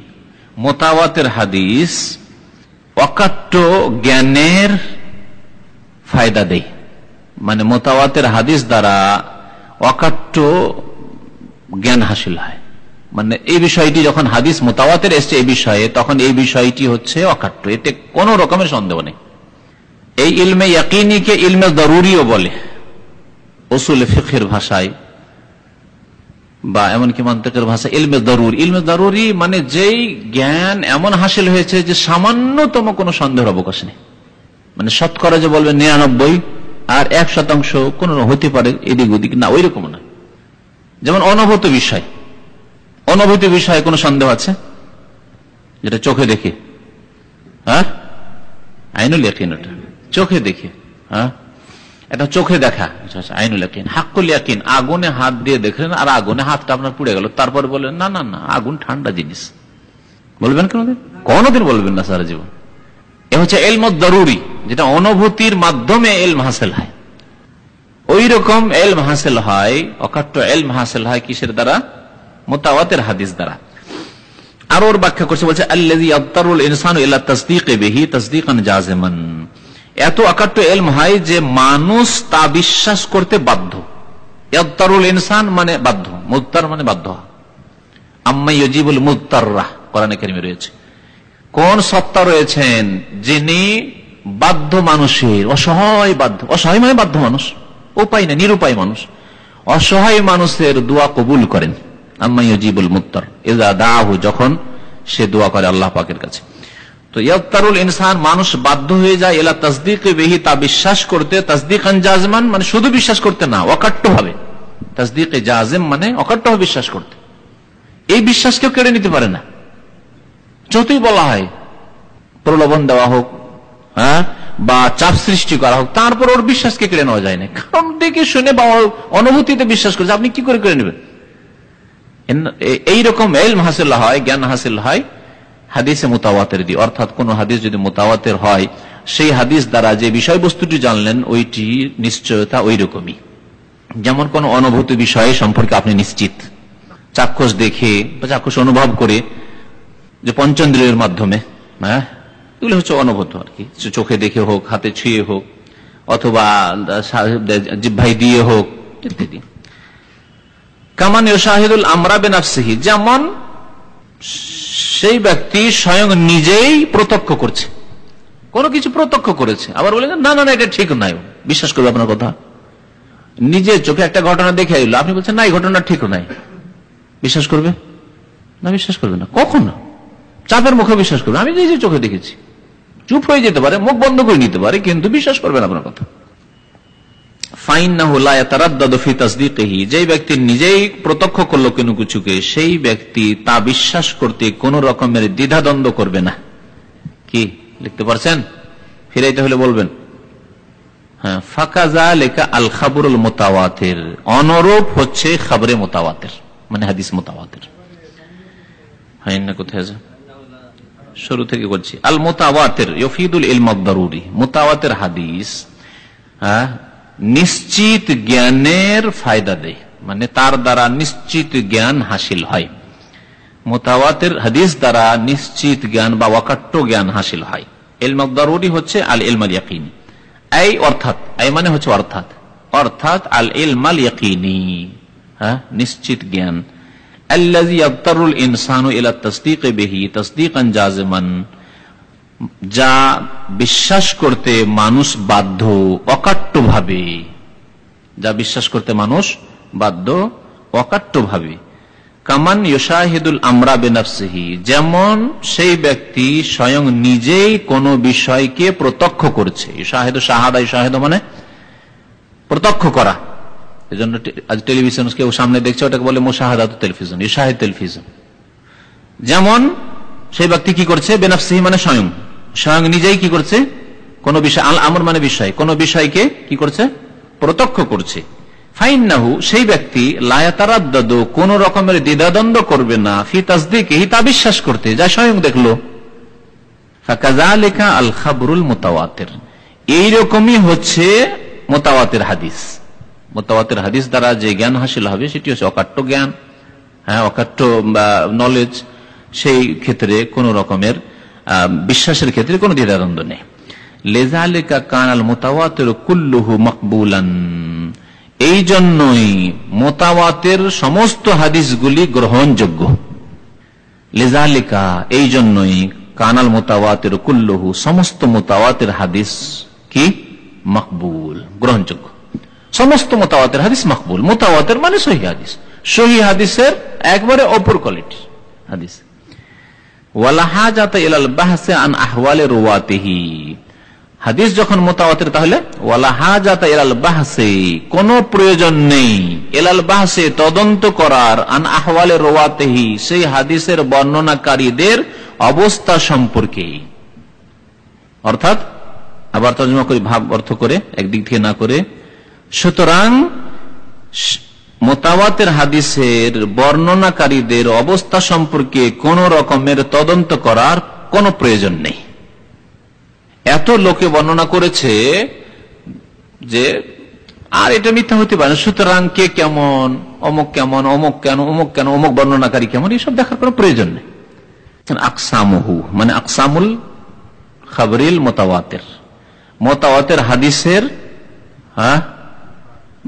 মোতাওয়াতের হাদিস অকাট্য জ্ঞানের ফায়দা দেয়। মানে মোতাওয়াতের হাদিস দ্বারা অকাট্য জ্ঞান হাসিল হয়। মানে এই বিষয়টি যখন হাদিস মোতাওয়াতের এসছে এই বিষয়ে, তখন এই বিষয়টি হচ্ছে অকাট্য। এতে কোন রকমের সন্দেহ নেই। এই ইলমে ইয়াকিনীকে ইলমে দরুরিও বলে। ওসুল ফিখের ভাষায় বা এমনকি মন্ত্রের ভাষা ইলমে দরুর। ইলমে দরুরি মানে যেই জ্ঞান এমন হাসিল হয়েছে যে সামান্যতম কোনো সন্দেহের অবকাশ নেই। মানে শতকরা যে বলবে নিরানব্বই আর এক শতাংশ কোন হতে পারে এদিক ওদিক না, ওই রকম না। যেমন অনভূত বিষয়। অনুভূত বিষয়ে কোনো সন্দেহ আছে? যেটা চোখে দেখে। হ্যাঁ? আইনুল চোখে দেখে। হ্যাঁ? এটা চোখে দেখা। আচ্ছা, আচ্ছা, আইনুল হাক্কুল ইয়াকিন আগুনে হাত দিয়ে দেখলেন আর আগুনে হাতটা আপনার পুড়ে গেল। তারপর বললেন না না না আগুন ঠান্ডা জিনিস। বলবেন কোনদিন? কোনদিন বলবেন না সারা জীবন। এ হচ্ছে এলমত দরুরি যেটা অনুভূতির মাধ্যমে এলম হাসেল হয়। ওই রকম এলম হাসেল হয় অকাট্য এলম হাসেল হয় কিসের দ্বারা? মোতাওয়াতের হাদিস দ্বারা। আর ওর ব্যাখ্যা করছে বলছে আল্লাহ ইনসান তসদিক বেহি জাজেমান এত অকাট্য এলম হয় যে মানুষ তা বিশ্বাস করতে বাধ্য। ইয়াত্তারুল ইনসান মানে বাধ্য মুত্তার মানে বাধ্য। আম্মাই ইজিবুল মুত্তাররা কোরআনে রয়েছে। কোন সত্তা রয়েছেন যিনি বাধ্য মানুষের, অসহায় বাধ্য, অসহায় মানে বাধ্য মানুষ, উপায় না নিরুপায় মানুষ। অসহায় মানুষের দোয়া কবুল করেন আম্মাইজিবুল মুত্তর এজা দাহু যখন সে দোয়া করে আল্লাহ পাকের কাছে। তো ইয়াত্তারুল ইনসান মানুষ বাধ্য হয়ে যায় এলা তসদিক বেহি তা বিশ্বাস করতে তসদিক জাজমান মানে শুধু বিশ্বাস করতে না অকাট্য ভাবে তসদিক জাজেম মানে অকাট্য ভাবে বিশ্বাস করতে। এই বিশ্বাস কেউ কেড়ে নিতে পারে না। যতই বলা হয়, প্রলোভন দেওয়া হোক হ্যাঁ বা চাপ সৃষ্টি করা হোক, তারপর ওর বিশ্বাসকে কেড়ে নেওয়া যায় না। কারণ দেখে শুনে বা অনুভূতিতে বিশ্বাস করছে, আপনি কি করে কেড়ে নেবেন? এইরকম এলম হাসিল হয়, জ্ঞান হাসিল হয় হাদিসে মোতাওয়াতের দিয়ে অর্থাৎ কোন হাদিস যদি মোতাওয়াতের হয়, সেই হাদিস দ্বারা যে বিষয়বস্তুটি জানলেন, ওইটি নিশ্চয়তা ওই রকমই যেমন কোন অনুভূতি বিষয় সম্পর্কে আপনি নিশ্চিত। চাক্ষুষ দেখে বা চাক্ষুষ অনুভব করে যে পঞ্চন্দ্রিয়ের মাধ্যমে হ্যাঁ? এগুলো হচ্ছে অনুভূত আর কি। চোখে দেখে হোক, হাতে ছুঁয়ে হোক, অথবা জিভাই দিয়ে হোক, ইত্যাদি। কামান শাহিদুল আমরা বেনাফসিহি যেমন সেই ব্যক্তি স্বয়ং নিজেই প্রত্যক্ষ করছে। কোনো কিছু প্রত্যক্ষ করেছে। আবার বলে, না না না, এটা ঠিক নাই বিশ্বাস করবে আপনার কথা। নিজে চোখে একটা ঘটনা দেখে এলো। আপনি বলছেন, না, এই ঘটনা ঠিক নাই বিশ্বাস করবে? না, বিশ্বাস করবে না। কখন? না চাপের মুখে বিশ্বাস করবে। আমি নিজে চোখে দেখেছি। চুপ হয়ে যেতে পারে, মুখ বন্ধ করে নিতে পারে, কিন্তু বিশ্বাস করবেন আপনার কথা। যে ব্যক্তি নিজেই প্রত্যক্ষ করল কোনো কিছুকে, সেই ব্যক্তি তা বিশ্বাস করতে কোন রকমের দ্বিধাদ্বন্দ্ব করবে না। কি, লিখতে পারছেন? ফিরাইতে হলে বলবেন। হ্যাঁ ফাঁকাজা লেখা মোতাওয়াতের। অনরূপ হচ্ছে খাবরে মোতাওয়াতের মানে হাদিস মোতাওয়াতের। হয় না কোথায় শুরু থেকে করছি। আল মোতাওয়াতের ইফিদুল ইলমদারুরি মোতাওয়াতের হাদিস হ্যাঁ নিশ্চিত জ্ঞানের ফায়দা দেয়। মানে তার দ্বারা নিশ্চিত জ্ঞান হাসিল হয়। মোতাওয়াতের হাদিস দ্বারা নিশ্চিত জ্ঞান বা ওয়াকাট্ট জ্ঞান হাসিল হয়। এলমদারুরি হচ্ছে আল ইলমাল ইয়াকিনী। এই অর্থাৎ, এই মানে হচ্ছে অর্থাৎ। অর্থাৎ আল ইলমাল ইয়াকিনী। হ্যাঁ নিশ্চিত জ্ঞান। যা বিশ্বাস করতে মানুষ বাধ্য অকাট্য ভাবে যা বিশ্বাস করতে মানুষ বাধ্য অকাট্য ভাবে কামান ইসাহিদুল আমরা বেনাফসিহি, যেমন সেই ব্যক্তি স্বয়ং নিজেই কোন বিষয়কে প্রত্যক্ষ করছে। ইসাহেদ শাহাদা ইসাহেদ মানে প্রত্যক্ষ করা। এই জন্য আজ টেলিভিশন কেউ সামনে দেখছে, ওটাকে বলে মোশাহাদাত টেলিভিশন ইসাহেদ টেলিভিশন। যেমন সেই ব্যক্তি কি করছে? বেনাফসিহি মানে স্বয়ং। স্বয়ং নিজেই কি করছে? কোন বিষয়, আল আমর মানে বিষয়। কোন বিষয়কে কি করছে? প্রত্যক্ষ করছে। ফাইনাহু সেই ব্যক্তি লায়াতারাদ্দ কোন রকমের দ্বিধাদ্বন্দ্ব করবে না। ফি তাসদিক তা বিশ্বাস করতে। যা স্বয়ং দেখল। লেখা আল খাবরুল মোতাওয়াতের। এইরকমই হচ্ছে মোতাওয়াতের হাদিস। মোতাওয়াতের হাদিস দ্বারা যে জ্ঞান হাসিল হবে, সেটি হচ্ছে অকাট্য জ্ঞান। হ্যাঁ অকাট্য বা নলেজ সেই ক্ষেত্রে কোন রকমের বিশ্বাসের ক্ষেত্রে কোন দ্বিধাদ্বন্দ্ব নেই। লেজালেকা কানাল মোতাওয়াতের কুল্লুহু মকবুলান। এই জন্যই মোতাওয়াতের সমস্ত হাদিসগুলি গ্রহণযোগ্য। লেজালিকা এই জন্যই কানাল মোতাওয়াতের কুল্লহু সমস্ত মোতাওয়াতের হাদিস কি? মকবুল, গ্রহণযোগ্য। সমস্ত মোতাওয়াতের হাদিস মকবুল। মোতাওয়াতের মানে সহি হাদিস। সহি হাদিসের একবারে অপর কোয়ালিটি হাদিস। ওয়ালাহাজাত ইলাল বাহসে আন আহওয়ালে রুয়াতিহি হাদিস যখন মোতাওয়াতের তাহলে এলাল বাহসে, কোন প্রয়োজন নেই। এলাল বাহসে তদন্ত করার, আন আহওয়ালে রোয়াতেহি সেই হাদিসের বর্ণনাকারীদের অবস্থা সম্পর্কে। অর্থাৎ, আবার তর্জমা করে ভাব অর্থ করে, একদিক থেকে না করে। সুতরাং মোতাবাতের হাদিসের বর্ণনাকারীদের অবস্থা সম্পর্কে কোন রকমের তদন্ত করার কোনো প্রয়োজন নেই। এত লোকে বর্ণনা করেছে যে, আর এটা মিথ্যা হতে পারে সুতরাং কে কেমন, অমুক কেমন, অমুক কেন অমুক কেন, অমুক বর্ণনাকারী কেমন, এসব দেখার কোন প্রয়োজন নেই। আকসামহু মানে আকসামুল খাবরিল মোতাওয়াতের। মোতাওয়াতের হাদিসের হ্যাঁ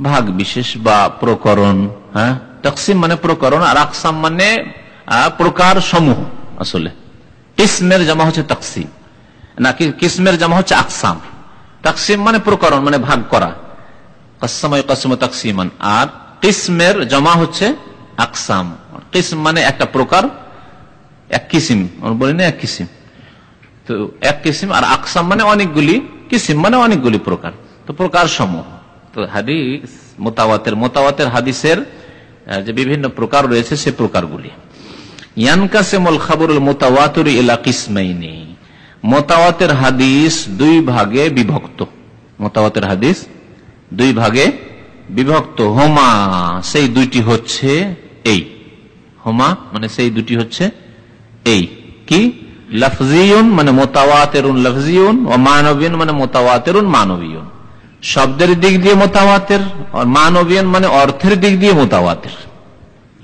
ভাগ বিশেষ বা প্রকরণ হ্যাঁ? তকসিম মানে প্রকরণ আর আকসাম মানে প্রকার সমূহ আসলে। ইসমের জমা হচ্ছে তকসিম। নাকি কিসমের জামা হচ্ছে আকসাম। তাকসিম মানে প্রকরণ মানে ভাগ করা। কাসময় আর কিসমের জমা হচ্ছে আকসাম। কিসম মানে একটা প্রকার, এক কিসিম। বলি না এক কিসিম। তো এক কিসিম আর আকসাম মানে অনেকগুলি, কিসিম মানে অনেকগুলি প্রকার। তো প্রকার সমূহ। হাদিস, মোতাওয়াতের মোতাওয়াতের হাদিসের যে বিভিন্ন প্রকার রয়েছে সে প্রকারগুলি। ইয়ানকাসেমল খাবরুল মোতাওয়াতুর এলা কিসমাইনি। মোতাওয়াতের হাদিস দুই ভাগে বিভক্ত। মোতাওয়াতের হাদিস দুই ভাগে বিভক্ত। হোমা, সেই দুইটি হচ্ছে এই। হোমা মানে সেই দুটি হচ্ছে এই। কি? লফজিউন মানে মোতাওয়াতেরুন লফজিউন ও মানবীন মানে মোতাওয়াতেরুন মানবীয় শব্দের দিক দিয়ে মোতাওয়াতের মানবীয় মানে অর্থের দিক দিয়ে মোতাবাতের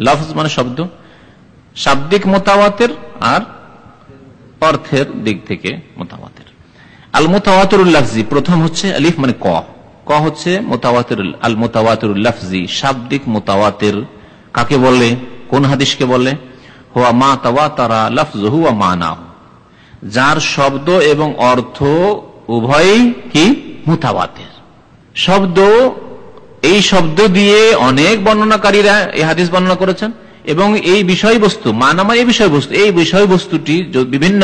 লফজ মানে শব্দ। শাব্দিক মোতাবাতের আর অর্থের দিক থেকে মোতাবাতের আল মোতাওয়াতরুল্লাফজি প্রথম হচ্ছে আলিফ মানে ক। ক হচ্ছে মোতাবাতের আল মোতাওয়াতরুল্লাফজি শাব্দিক মোতাবাতের কাকে বলে? কোন হাদিসকে বলে? হুয়া মা তাওয়া তারা লফজ, হুয়া মা না যার শব্দ এবং অর্থ উভয়ই কি? মোতাবাতের শব্দ, এই শব্দ দিয়ে অনেক বর্ণনাকারীরা এই হাদিস বর্ণনা করেছেন, এবং এই বিষয়বস্তু মানামা এই বিষয়বস্তু, এই বিষয়বস্তুটি বিভিন্ন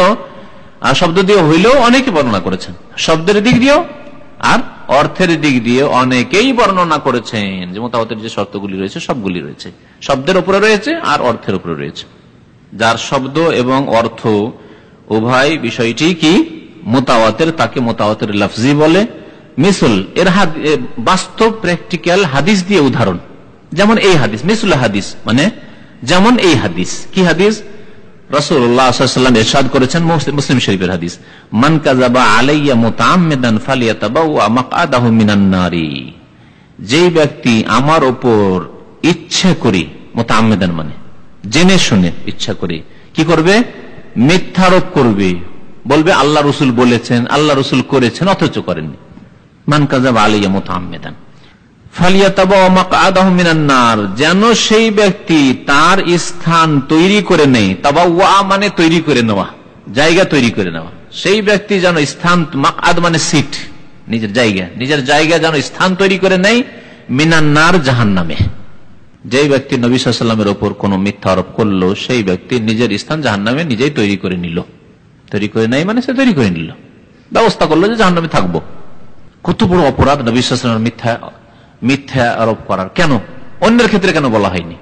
শব্দ দিয়ে হইলেও অনেকে বর্ণনা করেছেন। শব্দের দিক দিয়েও, আর অর্থের দিক দিয়ে অনেকেই বর্ণনা করেছেন। যে মোতাবতের যে শর্তগুলি রয়েছে, সবগুলি রয়েছে। শব্দের উপরে রয়েছে, আর অর্থের উপরে রয়েছে। যার শব্দ এবং অর্থ, উভয় বিষয়টি কি মোতাওয়াতের, তাকে মোতাওয়াতের লফজি বলে। মিসুল, এর বাস্তব প্র্যাকটিক্যাল হাদিস দিয়ে উদাহরণ। যেমন এই হাদিস, মিসুল হাদিস মানে যেমন এই হাদিস। কি হাদিস? ব্যক্তি আমার মানে জেনে শুনে ইচ্ছা করে, কি করবে? মিথ্যারোপ করবে। বলবে, আল্লাহ রসুল বলেছেন, আল্লাহ রসুল করেছেন, অথচ করেননি। মান কাজাবা আলাইয়া মোতামেদান যেন সেই ব্যক্তি তার স্থান তৈরি করে নেই তবা ওয়া মানে তৈরি করে নেওয়া, জায়গা তৈরি করে নেওয়া। সেই ব্যক্তি যেন স্থান মাকাদ মানে সিট, নিজের জায়গা। নিজের জায়গা যেন স্থান তৈরি করে নেই মিনান্নার জাহান নামে যে ব্যক্তি নবীলামের ওপর কোন মিথ্যা আরোপ করল, সেই ব্যক্তি নিজের স্থান জাহান নামে নিজেই তৈরি করে নিল। তৈরি করে নেই মানে সে তৈরি করে নিল। ব্যবস্থা করল যে জাহান নামে থাকব। কত বড় অপরাধ নবীলামের মিথ্যা মিথ্যা আরোপ করার? কেন? অন্যের ক্ষেত্রে কেন বলা হয়নি?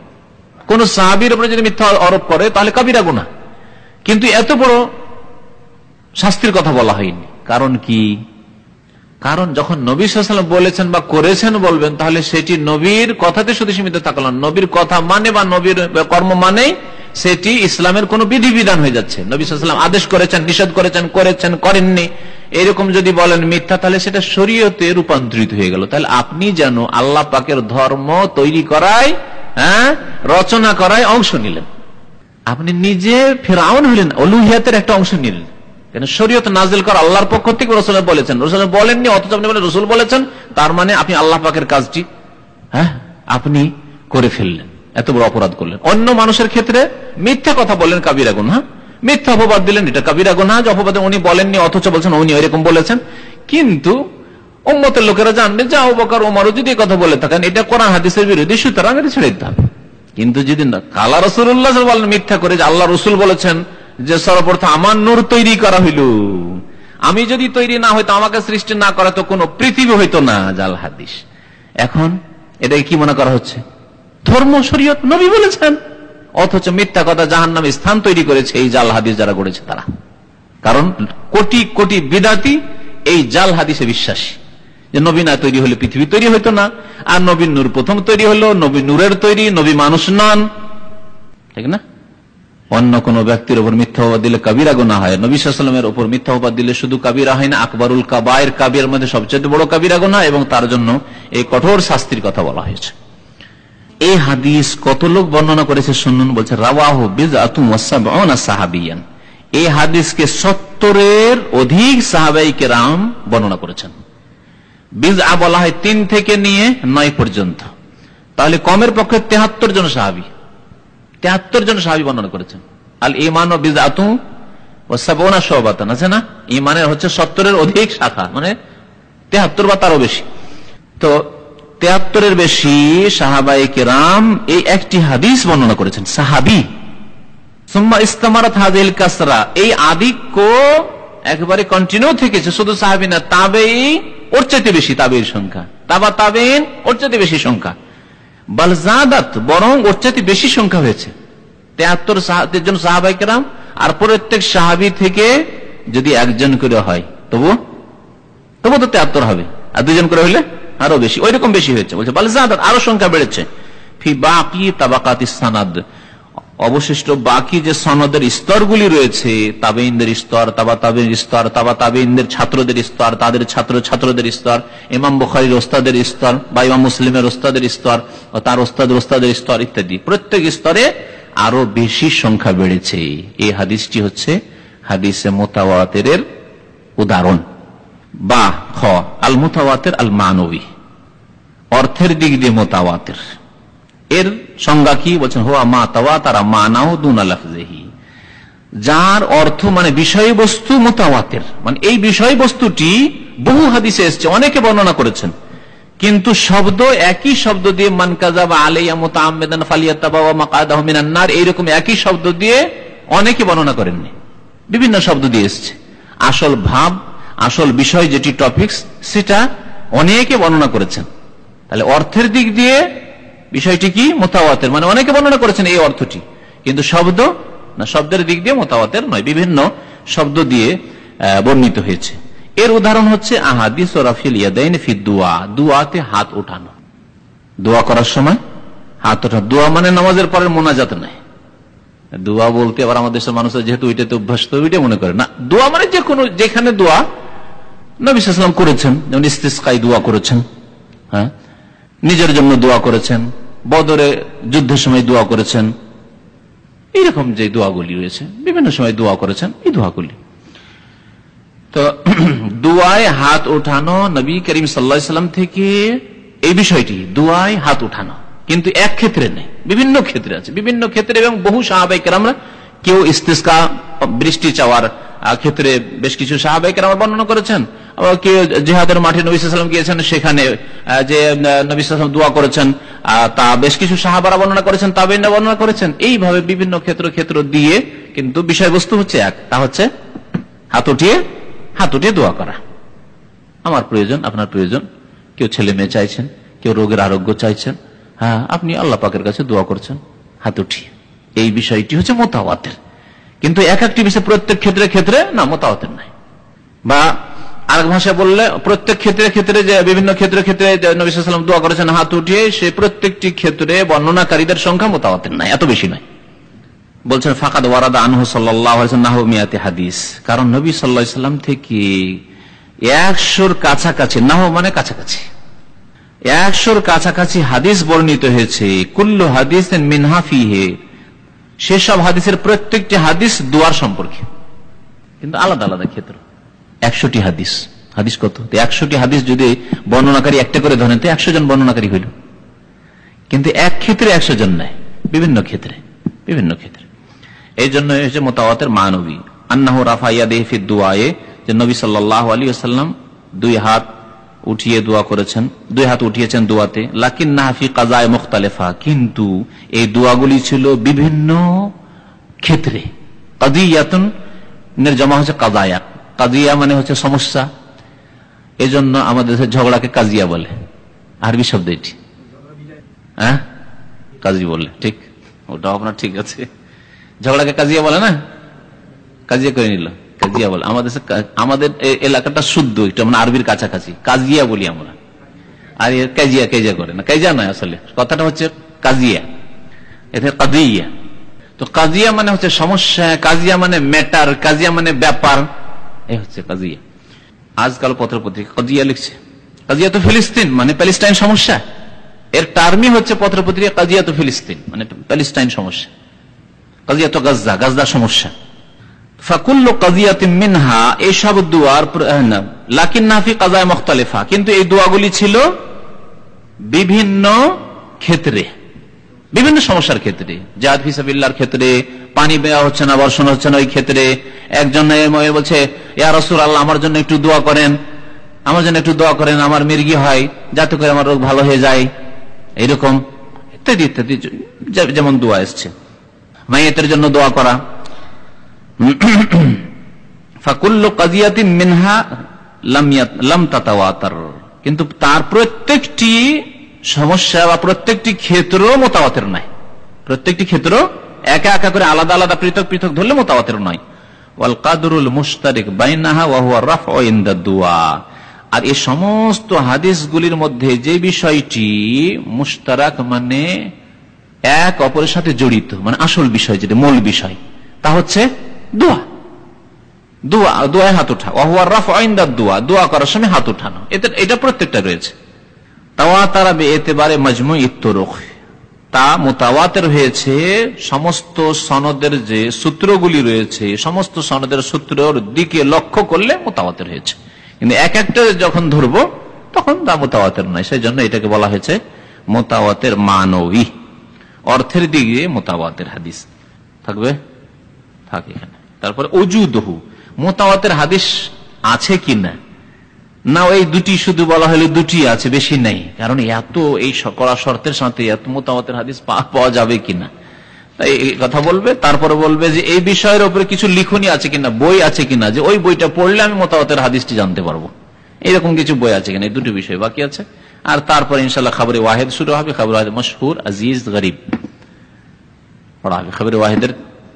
কোন সাহাবির উপরে যদি মিথ্যা আরোপ করে, তাহলে কবিরা গুণা কিন্তু এত বড় শাস্তির কথা বলা হয়নি। কারণ কি? কারণ যখন নবী সাল্লাম বলেছেন বা করেছেন বলবেন, তাহলে সেটি নবীর কথাতে শুধু সীমিত থাকলাম নবীর কথা মানে বা নবীর কর্ম মানে সেটি ইসলামের কোন বিধিবিধান হয়ে যাচ্ছে। নবী সাল্লাম আদেশ করেছেন, নিষেধ করেছেন করেছেন, করেননি। এরকম যদি বলেন মিথ্যা, তাহলে সেটা শরীয়তে রূপান্তরিত হয়ে গেল। তাহলে আপনি যেন আল্লাহ পাকের ধর্ম তৈরি করায় হ্যাঁ রচনা করায় অংশ নিলেন। আপনি নিজে ফেরাউন হইলেন অলুহিয়াতের একটা অংশ নিলেন। কেন শরীয়ত নাজিল কর আল্লাহর পক্ষ থেকে রসুল বলেছেন। রসুল বলেননি, অথচ আপনি বলে রসুল বলেছেন, তার মানে আপনি আল্লাহ পাকের কাজটি হ্যাঁ আপনি করে ফেললেন। এত বড় অপরাধ করলেন। অন্য মানুষের ক্ষেত্রে মিথ্যা কথা বললেন কাবিরা গুন। হ্যাঁ মিথ্যা অপবাদ দিলেন এটা কাবিরা গোনা। যে অপবাদে উনি বলেননি, অথচ বলছেন উনি এরকম বলেছেন। কিন্তু উম্মতের লোকেরা জানবে যে অবকার ওমারও যদি কথা বলে থাকেন, এটা কোরআন হাদিসের বিরোধী সুতরাং এটা ছেড়ে দিতে হবে। কিন্তু যদি কালা রসুল্লাহ বলেন মিথ্যা করে যে আল্লাহ রসুল বলেছেন যে সর্বপ্রথম আমার নূর তৈরি করা হইল। আমি যদি তৈরি না হইতো আমাকে সৃষ্টি না করা তো কোনো পৃথিবী হইতো না, জাল হাদিস। এখন এটাকে কি মনে করা হচ্ছে? ধর্ম শরীয়ত নবী বলেছেন। অথচ মিথ্যা কথা জাহান নামে স্থান তৈরি করেছে, এই জাল হাদিস যারা করেছে তারা। কারণ কোটি কোটি বিদাতি এই জাল হাদিসে বিশ্বাসী। যে নবী না তৈরি হলে পৃথিবী তৈরি হইতো না, আর নবীন নূর প্রথম তৈরি হলো, নবী নূরের তৈরি, নবী মানুষ নন। ঠিক না? অন্য কোন ব্যক্তির উপর মিথ্যাবাদ দিলে কাবিরা গোনা হয়। নবীলামের উপর মিথ্যাবাদ দিলে শুধু কাবিরা হয় না, আকবরুল কাবায়ের কাবির মধ্যে সবচেয়ে বড় কাবিরা গোনা এবং তার জন্য এই কঠোর শাস্তির কথা বলা হয়েছে। এই হাদিস কত লোক বর্ণনা করেছে শুনুন, বলছে, রাওয়াহ সাহাবিয়ান। এই হাদিসকে সত্তরের অধিক সাহাবাইকে রাম বর্ণনা করেছেন। বিজ বলা হয় তিন থেকে নিয়ে নয় পর্যন্ত। তাহলে কমের পক্ষে তেহাত্তর জন সাহাবি। তেহাত্তর জন সাহাবি বর্ণনা করেছেন। আল ইমান ও বিজ আতু ও সাবোনা আছে না? ইমানের হচ্ছে সত্তরের অধিক শাখা মানে তেহাত্তর বা তারও বেশি। তো তেহাত্তরের বেশি সাহাবাই কেরাম এই একটি হাদিস বর্ণনা করেছেন, সাহাবি। কাসরা, এই একবারে কন্টিনিউ থেকেছে, শুধু তাবেই ওর চাইতে বেশি সংখ্যা। তাবা তাবেন ওর চাইতে বেশি সংখ্যা। বরং ওর চাইতে বেশি সংখ্যা হয়েছে। আর প্রত্যেক সাহাবি থেকে যদি একজন করে হয়, তবু তবু তো তেহাত্তর হবে। আর দুজন করে হইলে? আরও বেশি ওই রকম বেশি হয়েছে। বলছে বালজাদাত আরও সংখ্যা বেড়েছে। ফি বাকি তাবাকাত সানাদ। অবশিষ্ট বাকি যে সনদের স্তরগুলি রয়েছে তাবেইনদের স্তর, তাবা তাবের স্তর, তাবা তাবেইনদের ছাত্রদের স্তর, তাদের ছাত্র ছাত্রদের স্তর, ইমাম বুখারির ওস্তাদের স্তর বা ইমাম মুসলিমের ওস্তাদের স্তর তার ওস্তাদ ওস্তাদের স্তর ইত্যাদি। প্রত্যেক স্তরে আরও বেশি সংখ্যা বেড়েছে। এই হাদিসটি হচ্ছে হাদিসে মোতাওয়াতের উদাহরণ। বা খ আল মোতাওয়াতের আল মানবী অর্থের দিক দিয়ে মোতাওয়াতের। এর সংজ্ঞা কি? বলছেন, হোয়া মা তাওয়া তারা মানাও দুনালাফজেহি যার অর্থ মানে বিষয়বস্তু মোতাওয়াতের। মানে এই বিষয়বস্তুটি বহু হাদিসে এসছে, অনেকে বর্ণনা করেছেন। কিন্তু শব্দ, একই শব্দ দিয়ে মানকাজা বা আলিয়া মোতামেদান ফালিয়াত্তাবার এইরকম একই শব্দ দিয়ে অনেকে বর্ণনা করেননি। বিভিন্ন শব্দ দিয়ে এসছে। আসল ভাব আসল বিষয় যেটি টপিক্স সেটা অনেকে বর্ণনা করেছেন। তাহলে অর্থের দিক দিয়ে বিষয়টি কি? মোতাওয়াতের মানে অনেকে বর্ণনা করেছেন এই অর্থটি। কিন্তু শব্দ? না, শব্দের দিক দিয়ে মোতাওয়াতের নয়, বিভিন্ন শব্দ দিয়ে বর্ণিত হয়েছে। এর উদাহরণ হচ্ছে আহাদিস রাফিল ফি দুয়া। দুয়াতে হাত ওঠানো। দোয়া করার সময় হাত ওঠানো। দোয়া মানে নামাজের পরের মোনাজাত নাই দোয়া বলতে আবার আমাদের দেশের মানুষের যেহেতু ওইটাতে অভ্যস্ত ওইটা মনে করে। না, দোয়া মানে যে কোনো যেখানে দোয়া নবিসাম করেছেন। যেমন ইস্তিসকাই দোয়া করেছেন হ্যাঁ? নিজের জন্য দোয়া করেছেন, বদরে যুদ্ধের সময় দোয়া করেছেন। এইরকম যে দোয়াগুলি রয়েছে, বিভিন্ন সময় দোয়া করেছেন, এই দোয়াগুলি। তো <clears throat> দুয়ায় হাত ওঠানো, নবী করিম সাল্লাম থেকে এই বিষয়টি, দুয়ায় হাত উঠানো কিন্তু এক ক্ষেত্রে নেই, বিভিন্ন ক্ষেত্রে আছে। বিভিন্ন ক্ষেত্রে এবং বহু সাহাবাইকের আমরা কেউ ইস্তিস্কা, বৃষ্টি চাওয়ার ক্ষেত্রে বেশ কিছু সাহাবাইকের আমার বর্ণনা করেছেন। জেহাদের মাঠে নবী সাল্লাম গিয়েছেন, সেখানে যে নবী সাল্লাম দোয়া করেছেন তা বেশ কিছু সাহাবারা বর্ণনা করেছেন তাবেনা বর্ণনা করেছেন। এইভাবে বিভিন্ন ক্ষেত্র ক্ষেত্র দিয়ে কিন্তু বিষয়বস্তু হচ্ছে এক, তা হচ্ছে হাত উঠিয়ে হাত উঠিয়ে দোয়া করা। আমার প্রয়োজন, আপনার প্রয়োজন। কেউ ছেলে মেয়ে চাইছেন, কেউ রোগের আরোগ্য চাইছেন। হ্যাঁ আপনি আল্লাহ পাকের কাছে দোয়া করছেন, হাত উঠিয়ে। এই বিষয়টি হচ্ছে মোতাওয়াতের। কিন্তু এক একটি বিষয় প্রত্যেক ক্ষেত্রে ক্ষেত্রে না, মোতাওয়াতের নাই। বা আরেক ভাষা বললে, প্রত্যেক ক্ষেত্রে ক্ষেত্রে যে বিভিন্ন ক্ষেত্রে ক্ষেত্রে নবিসাম দোয়া করেছেন হাত উঠিয়ে, সে প্রত্যেকটি ক্ষেত্রে বর্ণনাকারীদের সংখ্যা মোতাবাতের নাই, এত বেশি নাই বলছেন, ফাকাদ ওয়ারাদা আনহু সাল্লাহাতে হাদিস। কারণ নবী সাল্লাম থেকে একশোর কাছাকাছি নাহ মানে কাছাকাছি। একশোর কাছাকাছি হাদিস বর্ণিত হয়েছে, কুল্লু হাদিস মিনহাফি হে সেসব হাদিসের প্রত্যেকটি হাদিস দুয়ার সম্পর্কে। কিন্তু আলাদা আলাদা ক্ষেত্র। একশোটি হাদিস। হাদিস কত? একশোটি হাদিস যদি বর্ণনাকারী একটা করে ধরেন, তো একশো জন বর্ণনাকারী হইল। কিন্তু এক ক্ষেত্রে একশো জন নাই। বিভিন্ন ক্ষেত্রে বিভিন্ন ক্ষেত্রে। এই জন্য হচ্ছে মোতাওয়াতের মানবী, আন্নাহ রাফাইয়া দেহফি দুয়ায়ে যে নবী সাল্লাহ আলী আসাল্লাম দুই হাত উঠিয়ে দোয়া করেছেন, দুই হাত উঠিয়েছেন দোয়াতে লাকিন নাহাফি কাজায় মুখতালেফা। কিন্তু এই দোয়াগুলি ছিল বিভিন্ন ক্ষেত্রে। কাদিয়াতন জমা হচ্ছে কাজায়া কাজিয়া মানে হচ্ছে সমস্যা। এই জন্য আমাদের ঝগড়াকে কাজিয়া বলে। আরবি শব্দ এটি। হ্যাঁ? কাজি বলে ঠিক? ওটাও আপনার ঠিক আছে। ঝগড়াকে কাজিয়া বলে না? কাজিয়া করে নিল। কাজিয়া বলে। আমাদের আমাদের এলাকাটা শুদ্ধ একটু মানে আরবির কাছাকাছি। কাজিয়া বলি আমরা। আর এর কাজিয়া, কেজিয়া করে না। কাজিয়া নয় আসলে। কথাটা হচ্ছে কাজিয়া। এতে কাজিয়া। তো কাজিয়া মানে হচ্ছে সমস্যা, কাজিয়া মানে ম্যাটার কাজিয়া মানে ব্যাপার। এই হচ্ছে কাজিয়া। আজকাল পত্র কাজিয়া লিখছে। কাজিয়া তো ফিলিস্তিন মানে প্যালেস্টাইন সমস্যা। এর টার্মই হচ্ছে পত্র কাজিয়া তো ফিলিস্তিন মানে প্যালেস্টাইন সমস্যা। কাজিয়া তো গাজদা গাজদা সমস্যা। ফাকুল্ল কাজিয়াত মিনহা এইসব দুয়ার লাকিন নাফি কাজায় মুখতালিফা। কিন্তু এই দোয়াগুলি ছিল বিভিন্ন ক্ষেত্রে। বিভিন্ন সমস্যার ক্ষেত্রে জাহাদ ফিসাবিল্লার ক্ষেত্রে, পানি বেয়া হচ্ছে না, বর্ষণ হচ্ছে না, ওই ক্ষেত্রে একজন বলছে, ইয়া রসুল আল্লাহ আমার জন্য একটু দোয়া করেন, আমার জন্য একটু দোয়া করেন, আমার মির্গি হয়, যাতে করে আমার রোগ ভালো হয়ে যায়। এরকম ইত্যাদি ইত্যাদি যেমন দোয়া এসছে। মাইয়েতের জন্য দোয়া করা। ফাকুল্ল কাজিয়াতি মিনহা লাম তাতাওয়াতার। কিন্তু তার প্রত্যেকটি সমস্যা বা প্রত্যেকটি ক্ষেত্র মোতাবাতের নাই প্রত্যেকটি ক্ষেত্র একা একা করে আলাদা আলাদা পৃথক পৃথক ধরলে মোতাবাতের নয়। ওয়াল কাদরুল মুস্তারিক বাইনাহা ওয়াহুয়া রাফ দোয়া। আর এই সমস্ত হাদিসগুলির মধ্যে যে বিষয়টি মুস্তারাক মানে এক অপরের সাথে জড়িত মানে আসল বিষয় যেটা, মূল বিষয়, তা হচ্ছে দোয়া। দোয়া, দোয়ায় হাত উঠা ওয়ার রাফ আইন্দার দোয়া দোয়া করার সময় হাত উঠানো। এটা প্রত্যেকটা রয়েছে। তাওয়া তারা এতেবারে মজমু ইত্তরুখ তা মোতাওয়াতের হয়েছে, সমস্ত সনদের যে সূত্রগুলি রয়েছে, সমস্ত সনদের সূত্রের দিকে লক্ষ্য করলে মোতাওয়াতের হয়েছে। কিন্তু এক একটা যখন ধরবো, তখন তা মোতাওয়াতের নয়। সেই জন্য এটাকে বলা হয়েছে মোতাওয়াতের মানবী অর্থের দিকে মোতাওয়াতের হাদিস। থাকবে? থাকে এখানে। তারপরে অজুদহু মোতাওয়াতের হাদিস আছে কি না না এই দুটি শুধু বলা হলে দুটি আছে, বেশি নেই। কারণ এত এই কড়া শর্তের সাথে এত মোতামতের হাদিস পাওয়া যাবে কিনা। তাই কথা বলবে, তারপরে বলবে যে এই বিষয়ের উপরে কিছু লিখনি আছে কিনা, বই আছে কিনা, যে ওই বইটা পড়লে আমি মোতামতের হাদিসটি জানতে পারব। এইরকম কিছু বই আছে কিনা, এই দুটি বিষয় বাকি আছে। আর তারপরে ইনশাল্লাহ খাবরে ওয়াহেদ শুরু হবে, খাবর ওয়াহেদ মশহুর, আজিজ, গরিব। পড়া হবে খাবরে ওয়াহেদের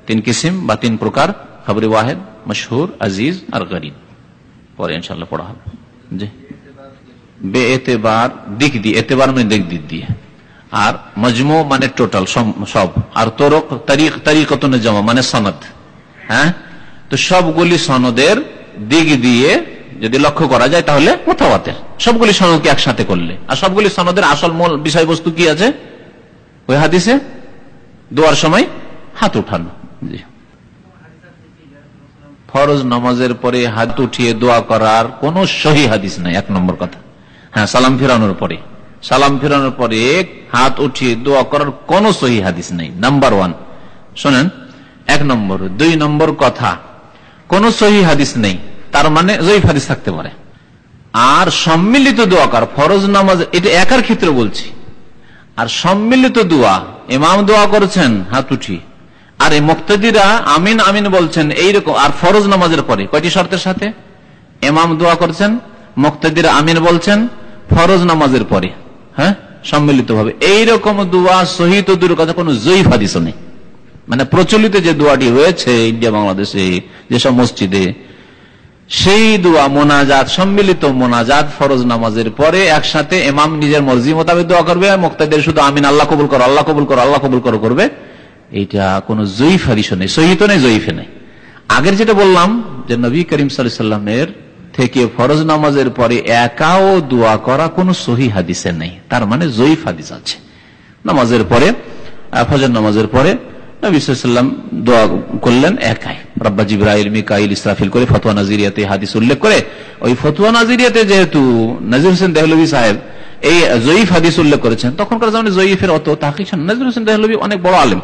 তিন কিসিম বা তিন প্রকার, খাবরে ওয়াহেদ, মশহুর, আজিজ আর গরিব। পরে ইনশাল্লাহ পড়া হবে। বে এতেবার দিক দিয়ে, এতেবার মানে দিক দিক দিয়ে। আর মজমু মানে টোটাল সব। আর তোরক, তারিখ তারিকতনে জমা মানে সনদ। হ্যাঁ? তো সবগুলি সনদের দিক দিয়ে যদি লক্ষ্য করা যায়, তাহলে মোতাবাতের। সবগুলি সনদকে একসাথে করলে? আর সবগুলি সনদের আসল মূল বিষয়বস্তু কি আছে? ওই হাদিসে? দোয়ার সময় হাত উঠানো। জি। ফরজ নামাজের পরে হাত উঠিয়ে দোয়া করার কোন সহি হাদিস নাই, এক নম্বর কথা। হ্যাঁ সালাম ফিরানোর পরে। সালাম ফিরানোর পরে হাত উঠিয়ে দোয়া করার কোন সহি হাদিস নেই, নাম্বার ওয়ান। শোনেন, এক নম্বর। দুই নম্বর কথা, কোন সহি হাদিস নেই, তার মানে জয়ীফ হাদিস থাকতে পারে। আর সম্মিলিত দোয়া কর, ফরজ নামাজ, এটা একার ক্ষেত্রে বলছি। আর সম্মিলিত দোয়া, ইমাম দোয়া করেছেন, হাত উঠিয়ে। আর এই মুক্তদিরা আমিন আমিন বলছেন, এইরকম, আর ফরজ নামাজের পরে। কয়টি শর্তের সাথে? এমাম দোয়া করছেন, মুক্তদিরা আমিন বলছেন, ফরজ নামাজের পরে। হ্যাঁ? সম্মিলিত ভাবে এইরকম দোয়া সহিত দূর কথা, কোন জয়ীফ নেই। মানে প্রচলিত যে দোয়াটি হয়েছে ইন্ডিয়া, বাংলাদেশে, যেসব মসজিদে, সেই দোয়া, মোনাজাত, সম্মিলিত মোনাজাত ফরজ নামাজের পরে একসাথে এমাম নিজের মর্জি মোতাবেক দোয়া করবে, মুক্তাদের শুধু আমিন, আল্লাহ কবুল করো, আল্লাহ কবুল করো, আল্লাহ কবুল করো করবে। এইটা কোন জয়ীফ হাদিস নেই সহিত নেই, জয়ীফে নেই। আগের যেটা বললাম, যে নবী করিম সাল্লামের থেকে ফরজ নামাজের পরে একাও দোয়া করা কোন সহি হাদিসে নেই। তার মানে জয়ীফ হাদিস আছে। নামাজের পরে ফজর নামাজের পরে নবীলাম দোয়া করলেন একাই। রব্বা জিব্রাহিল মিকাইল, ইসরাফিল করে ফতুয়া নাজিরিয়াতে হাদিস উল্লেখ করে, ওই ফতুয়া নাজিরিয়াতে যেহেতু নাজির হোসেন দেহলবী সাহেব এই জয়ীফ হাদিস উল্লেখ করেছেন, তখনকার জামানে জয়ীফের অত তাহিক নাজির হোসেন দেহলবী অনেক বড় আলেম।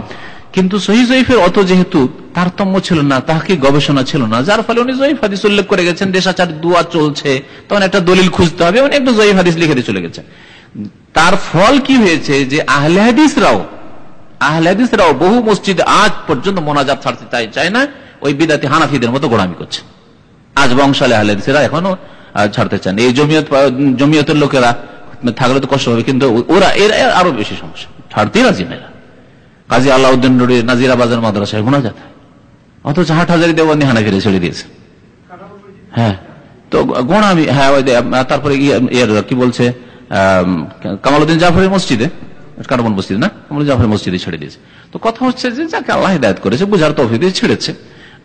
কিন্তু সহি জয়ীফের অত যেহেতু তারতম্য ছিল না, তাহাকে গবেষণা ছিল না, যার ফলে উনি জয়ীফ হাদিস উল্লেখ করে গেছেন, দেশাচার দুয়া চলছে, তখন একটা দলিল খুঁজতে হবে উনি একটা জয়ীফ হাদিস লিখে চলে গেছে। তার ফল কি হয়েছে যে আহলে হাদিসরাও আহলে হাদিসরাও বহু মসজিদে আজ পর্যন্ত মোনাজাত ছাড়তে চাই চায় না, ওই বিদাতি হানাফিদের মতো গোড়ামি করছে। আজ বংশালে আহলে এখনও ছাড়তে চান এই জমিয়ত জমিয়তের লোকেরা থাকলে তো কষ্ট হবে, কিন্তু ওরা, এর আরও বেশি সমস্যা। ছাড়তেই রাজি না কাজী আল্লাউদ্দিন রোডে নাজিরাবাজার মাদ্রাসায় গুণা যাত অথচ হাট হাজারি দেওয়ানি হানা ছেড়ে দিয়েছে। হ্যাঁ তো গোড়ামি হ্যাঁ তারপরে কি বলছে কামালউদ্দিন জাফরের মসজিদে, কারবন মসজিদ না? কামাল জাফরের মসজিদে ছেড়ে দিয়েছে। তো কথা হচ্ছে যে, যাকে আল্লাহ হিদায়ত করেছে, বুঝার তো তৌফিক ছেড়েছে।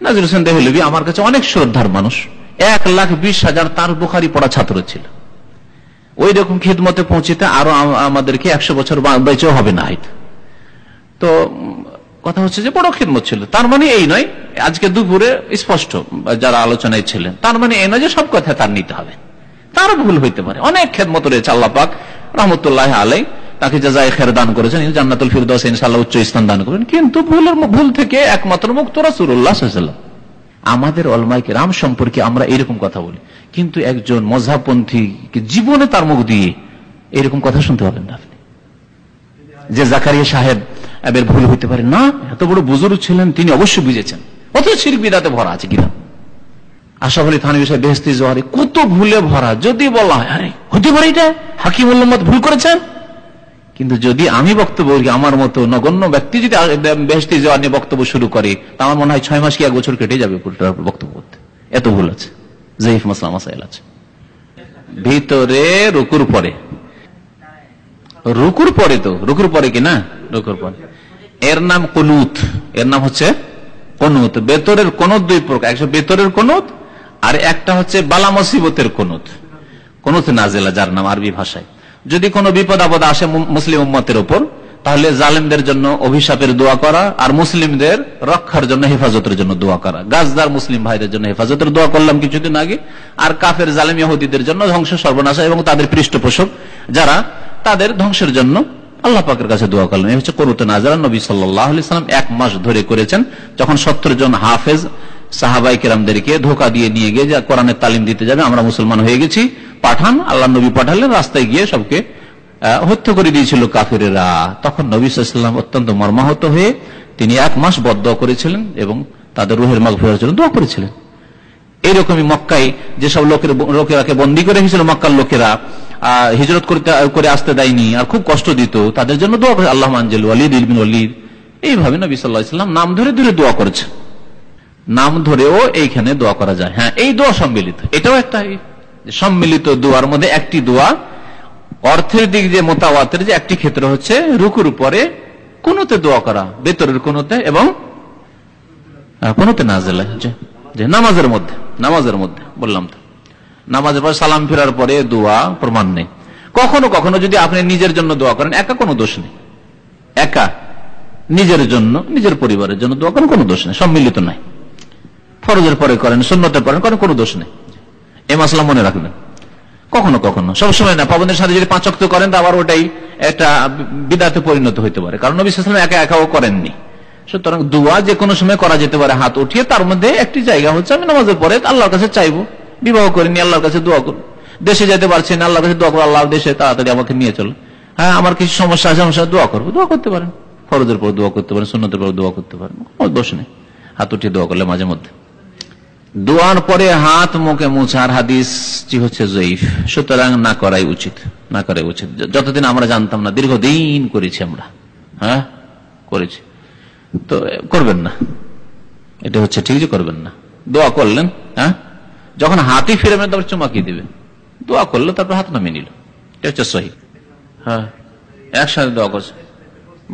নাজির হোসেন দেহলবি আমার কাছে অনেক শ্রদ্ধার মানুষ। এক লাখ বিশ হাজার তার বুখারি পড়া ছাত্র ছিল। ওই রকম খিদমতে পৌঁছিতে আরও আমাদেরকে একশো বছর বেঁচেও হবে না হয়তো তো কথা হচ্ছে যে বড় খিদমত ছিল। তার মানে এই নয়, আজকে দুপুরে স্পষ্ট যারা আলোচনায় ছিলেন, তার মানে এই নয় যে সব কথা তার নিতে হবে। তার ভুল হইতে পারে। অনেক খেদমত রয়েছে আল্লাহ পাক, রহমতুল্লাহ আলাই, তাকে যা যায় খের দান করেছেন জান্নাতুল ফিরদৌস ইনশাল্লাহ উচ্চ স্থান দান করেন। কিন্তু ভুলের ভুল থেকে একমাত্র মুক্ত রাসুল্লাহ আমাদের অলমাইকে রাম সম্পর্কে আমরা এরকম কথা বলি। কিন্তু একজন মজাপন্থী জীবনে তার মুখ দিয়ে এরকম কথা শুনতে পাবেন না আপনি। যে জাকারিয়া সাহেব এবার ভুল হইতে পারে। না, এত বড় বুজুর্গ ছিলেন, তিনি অবশ্যই বুঝেছেন। অত শির বিদাতে ভরা আছে কিনা? সাহেব বেহস্তি জোহারি কত ভুলে ভরা, যদি বলা হয়। পারে এটা? হাকিম ভুল করেছেন? কিন্তু যদি আমি বক্তব্য করি, আমার মতো নগণ্য ব্যক্তি যদি বেহস্তি জোয়ার নিয়ে বক্তব্য শুরু করে আমার মনে হয় ছয় মাস কি এক বছর কেটে যাবে বক্তব্য করতে। এত ভুল আছে। জয়ীফ মাসলাম আছে। ভিতরে রুকুর পরে। রুকুর পরে তো? রুকুর পরে কি না? রুকুর পরে। এর নাম কনুত। এর নাম হচ্ছে কনুত। বেতরের কোনুত দুই প্রকার। একশো বেতরের কোনুত আর একটা হচ্ছে বালা মুসিবতের কোনুত। কোনুত নাজেলা যার নাম আরবি ভাষায়। যদি কোনো বিপদ আপদ আসে মুসলিম উম্মতের উপর তাহলে জালেমদের জন্য অভিশাপের দোয়া করা আর মুসলিমদের রক্ষার জন্য হেফাজতের জন্য দোয়া করা। গাছদার মুসলিম ভাইদের জন্য হেফাজতের দোয়া করলাম কিছুদিন আগে। আর কাফের জালেম ইহুদিদের জন্য ধ্বংস সর্বনাশা এবং তাদের পৃষ্ঠপোষক যারা, তাদের ধ্বংসের জন্য আল্লাহ পাকের কাছে দোয়া করলাম এই হচ্ছে করুতে নাজারা। নবী সাল্লাম এক মাস ধরে করেছেন। যখন সত্তর জন হাফেজ সাহাবাই কেরামদেরকে ধোকা দিয়ে নিয়ে গিয়ে যা কোরআনের তালিম দিতে যাবে, আমরা মুসলমান হয়ে গেছি, পাঠান, আল্লাহ নবী পাঠালেন, রাস্তায় গিয়ে সবকে হত্যা করে দিয়েছিল কাফেরেরা। তখন নবী সাল্লাম অত্যন্ত মর্মাহত হয়ে তিনি এক মাস বদ্ধ করেছিলেন এবং তাদের রুহের মাগ ফেরার জন্য দোয়া করেছিলেন। এইরকমই মক্কায় যেসব লোকের লোকেরাকে বন্দী করে রেখেছিল, মক্কার লোকেরা হিজরত করতে করে আসতে দেয়নি আর খুব কষ্ট দিত। তাদের জন্য দোয়া করে, আল্লাহ আঞ্জেল ওয়ালিদ ইলবিন ওয়ালিদ। এইভাবে নবী সাল্লাহ ইসলাম নাম ধরে ধরে দোয়া করেছে নাম ধরেও এইখানে দোয়া করা যায়। হ্যাঁ এই দোয়া সম্মিলিত। এটাও একটা সম্মিলিত দোয়ার মধ্যে একটি দোয়া। অর্থের দিক যে মোতাবাতের যে একটি ক্ষেত্র হচ্ছে রুকুর উপরে কোনোতে দোয়া করা বেতরের কোনোতে এবং কোনোতে নাজেলা যে নামাজের মধ্যে নামাজের মধ্যে, বললাম তো। নামাজের পর সালাম ফেরার পরে দোয়া প্রমাণ নেই। কখনো কখনো যদি আপনি নিজের জন্য দোয়া করেন, একা কোনো দোষ নেই। একা। নিজের জন্য, নিজের পরিবারের জন্য দোয়া করেন, কোনো দোষ নেই। সম্মিলিত নাই। ফরজের পরে করেন, সুন্নতের পরে করেন, কোনো দোষ নেই। এ মাসলা মনে রাখবেন। কখনো কখনো। সবসময় না পাবনের সাথে যদি পাঁচ অক্ত করেন, তা আবার ওটাই একটা বিদাতে পরিণত হইতে পারে। কারণ নবী একা একাও করেননি। সুতরাং দোয়া যে কোনো সময় করা যেতে পারে, হাত উঠিয়ে, তার মধ্যে একটি জায়গা হচ্ছে, আমি নামাজের পরে আল্লাহর কাছে চাইব। বিবাহ করিনি আল্লাহর কাছে দোয়া করব দেশে যেতে পারছি না, আল্লাহর কাছে দোয়া করব আল্লাহ দেশে তাড়াতাড়ি আমাকে নিয়ে চলো। হ্যাঁ আমার কিছু সমস্যা আছে, আমার দোয়া করব, দোয়া করতে পারেন। ফরজের পর দোয়া করতে পারেন, সুন্নতের পর দোয়া করতে পারেন দোষ নেই। হাত উঠিয়ে দোয়া করলে মাঝে মধ্যে। দোয়ার পরে হাত মুখে মুছার হাদিসটি হচ্ছে জয়ীফ। সুতরাং না করাই উচিত, না করাই উচিত। যতদিন আমরা জানতাম না, দীর্ঘদিন করেছি আমরা। হ্যাঁ করেছি। তো, করবেন না। এটা হচ্ছে ঠিক যে করবেন না। দোয়া করলেন হ্যাঁ? যখন হাতি ফিরাবেন তারপর চুমাকি দিবেন দোয়া করল, তারপর হাত নামিয়ে নিল। এটা হচ্ছে সহি। হ্যাঁ একসাথে দোয়া করছে।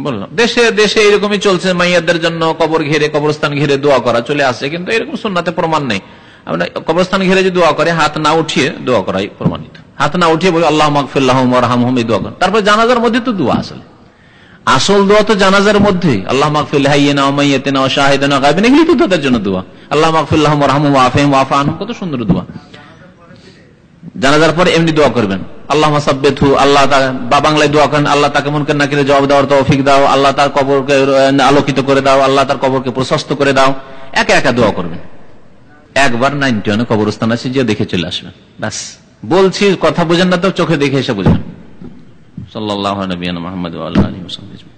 বললাম দেশে দেশে এরকমই চলছে, মাইয়াদের জন্য কবর ঘিরে, কবরস্থান ঘিরে দোয়া করা চলে আসছে কিন্তু এরকম সুন্নাতে প্রমাণ নেই। আমরা কবরস্থান ঘিরে যদি দোয়া করে, হাত না উঠিয়ে দোয়া করাই প্রমাণিত। হাত না উঠিয়ে বলি, আল্লাহ মাকফিল্লাহ রহম এই দোয়া করেন তারপর জানাজার মধ্যে তো দোয়া আসলে। আসল দোয়া তো জানাজার মধ্যে। আল্লাহ মাকফিল হাইয়েনা মাইয়াতেনা শাহিদানা গায়বেন এগুলি তো তাদের জন্য দোয়া। আল্লাহ মাকফিল্লাহ রহম আফেম আফা আনহুম। কত সুন্দর দোয়া। জানাজার পরে এমনি দোয়া করবেন। আল্লাহ সাব্বেথু আল্লাহ বা বাংলায় দোয়া করেন, আল্লাহ তাকে মন না করে জবাব দেওয়ার তৌফিক দাও, আল্লাহ তার কবরকে আলোকিত করে দাও, আল্লাহ তার কবরকে প্রশস্ত করে দাও। একা একা দোয়া করবেন। একবার নাইনটি ওয়ানে কবরস্থান আছে যে দেখে চলে আসবেন। ব্যাস। বলছি, কথা বোঝেন না তো, চোখে দেখে এসে বুঝবেন সাল্লাহ নবীন মোহাম্মদ আল্লাহ আলী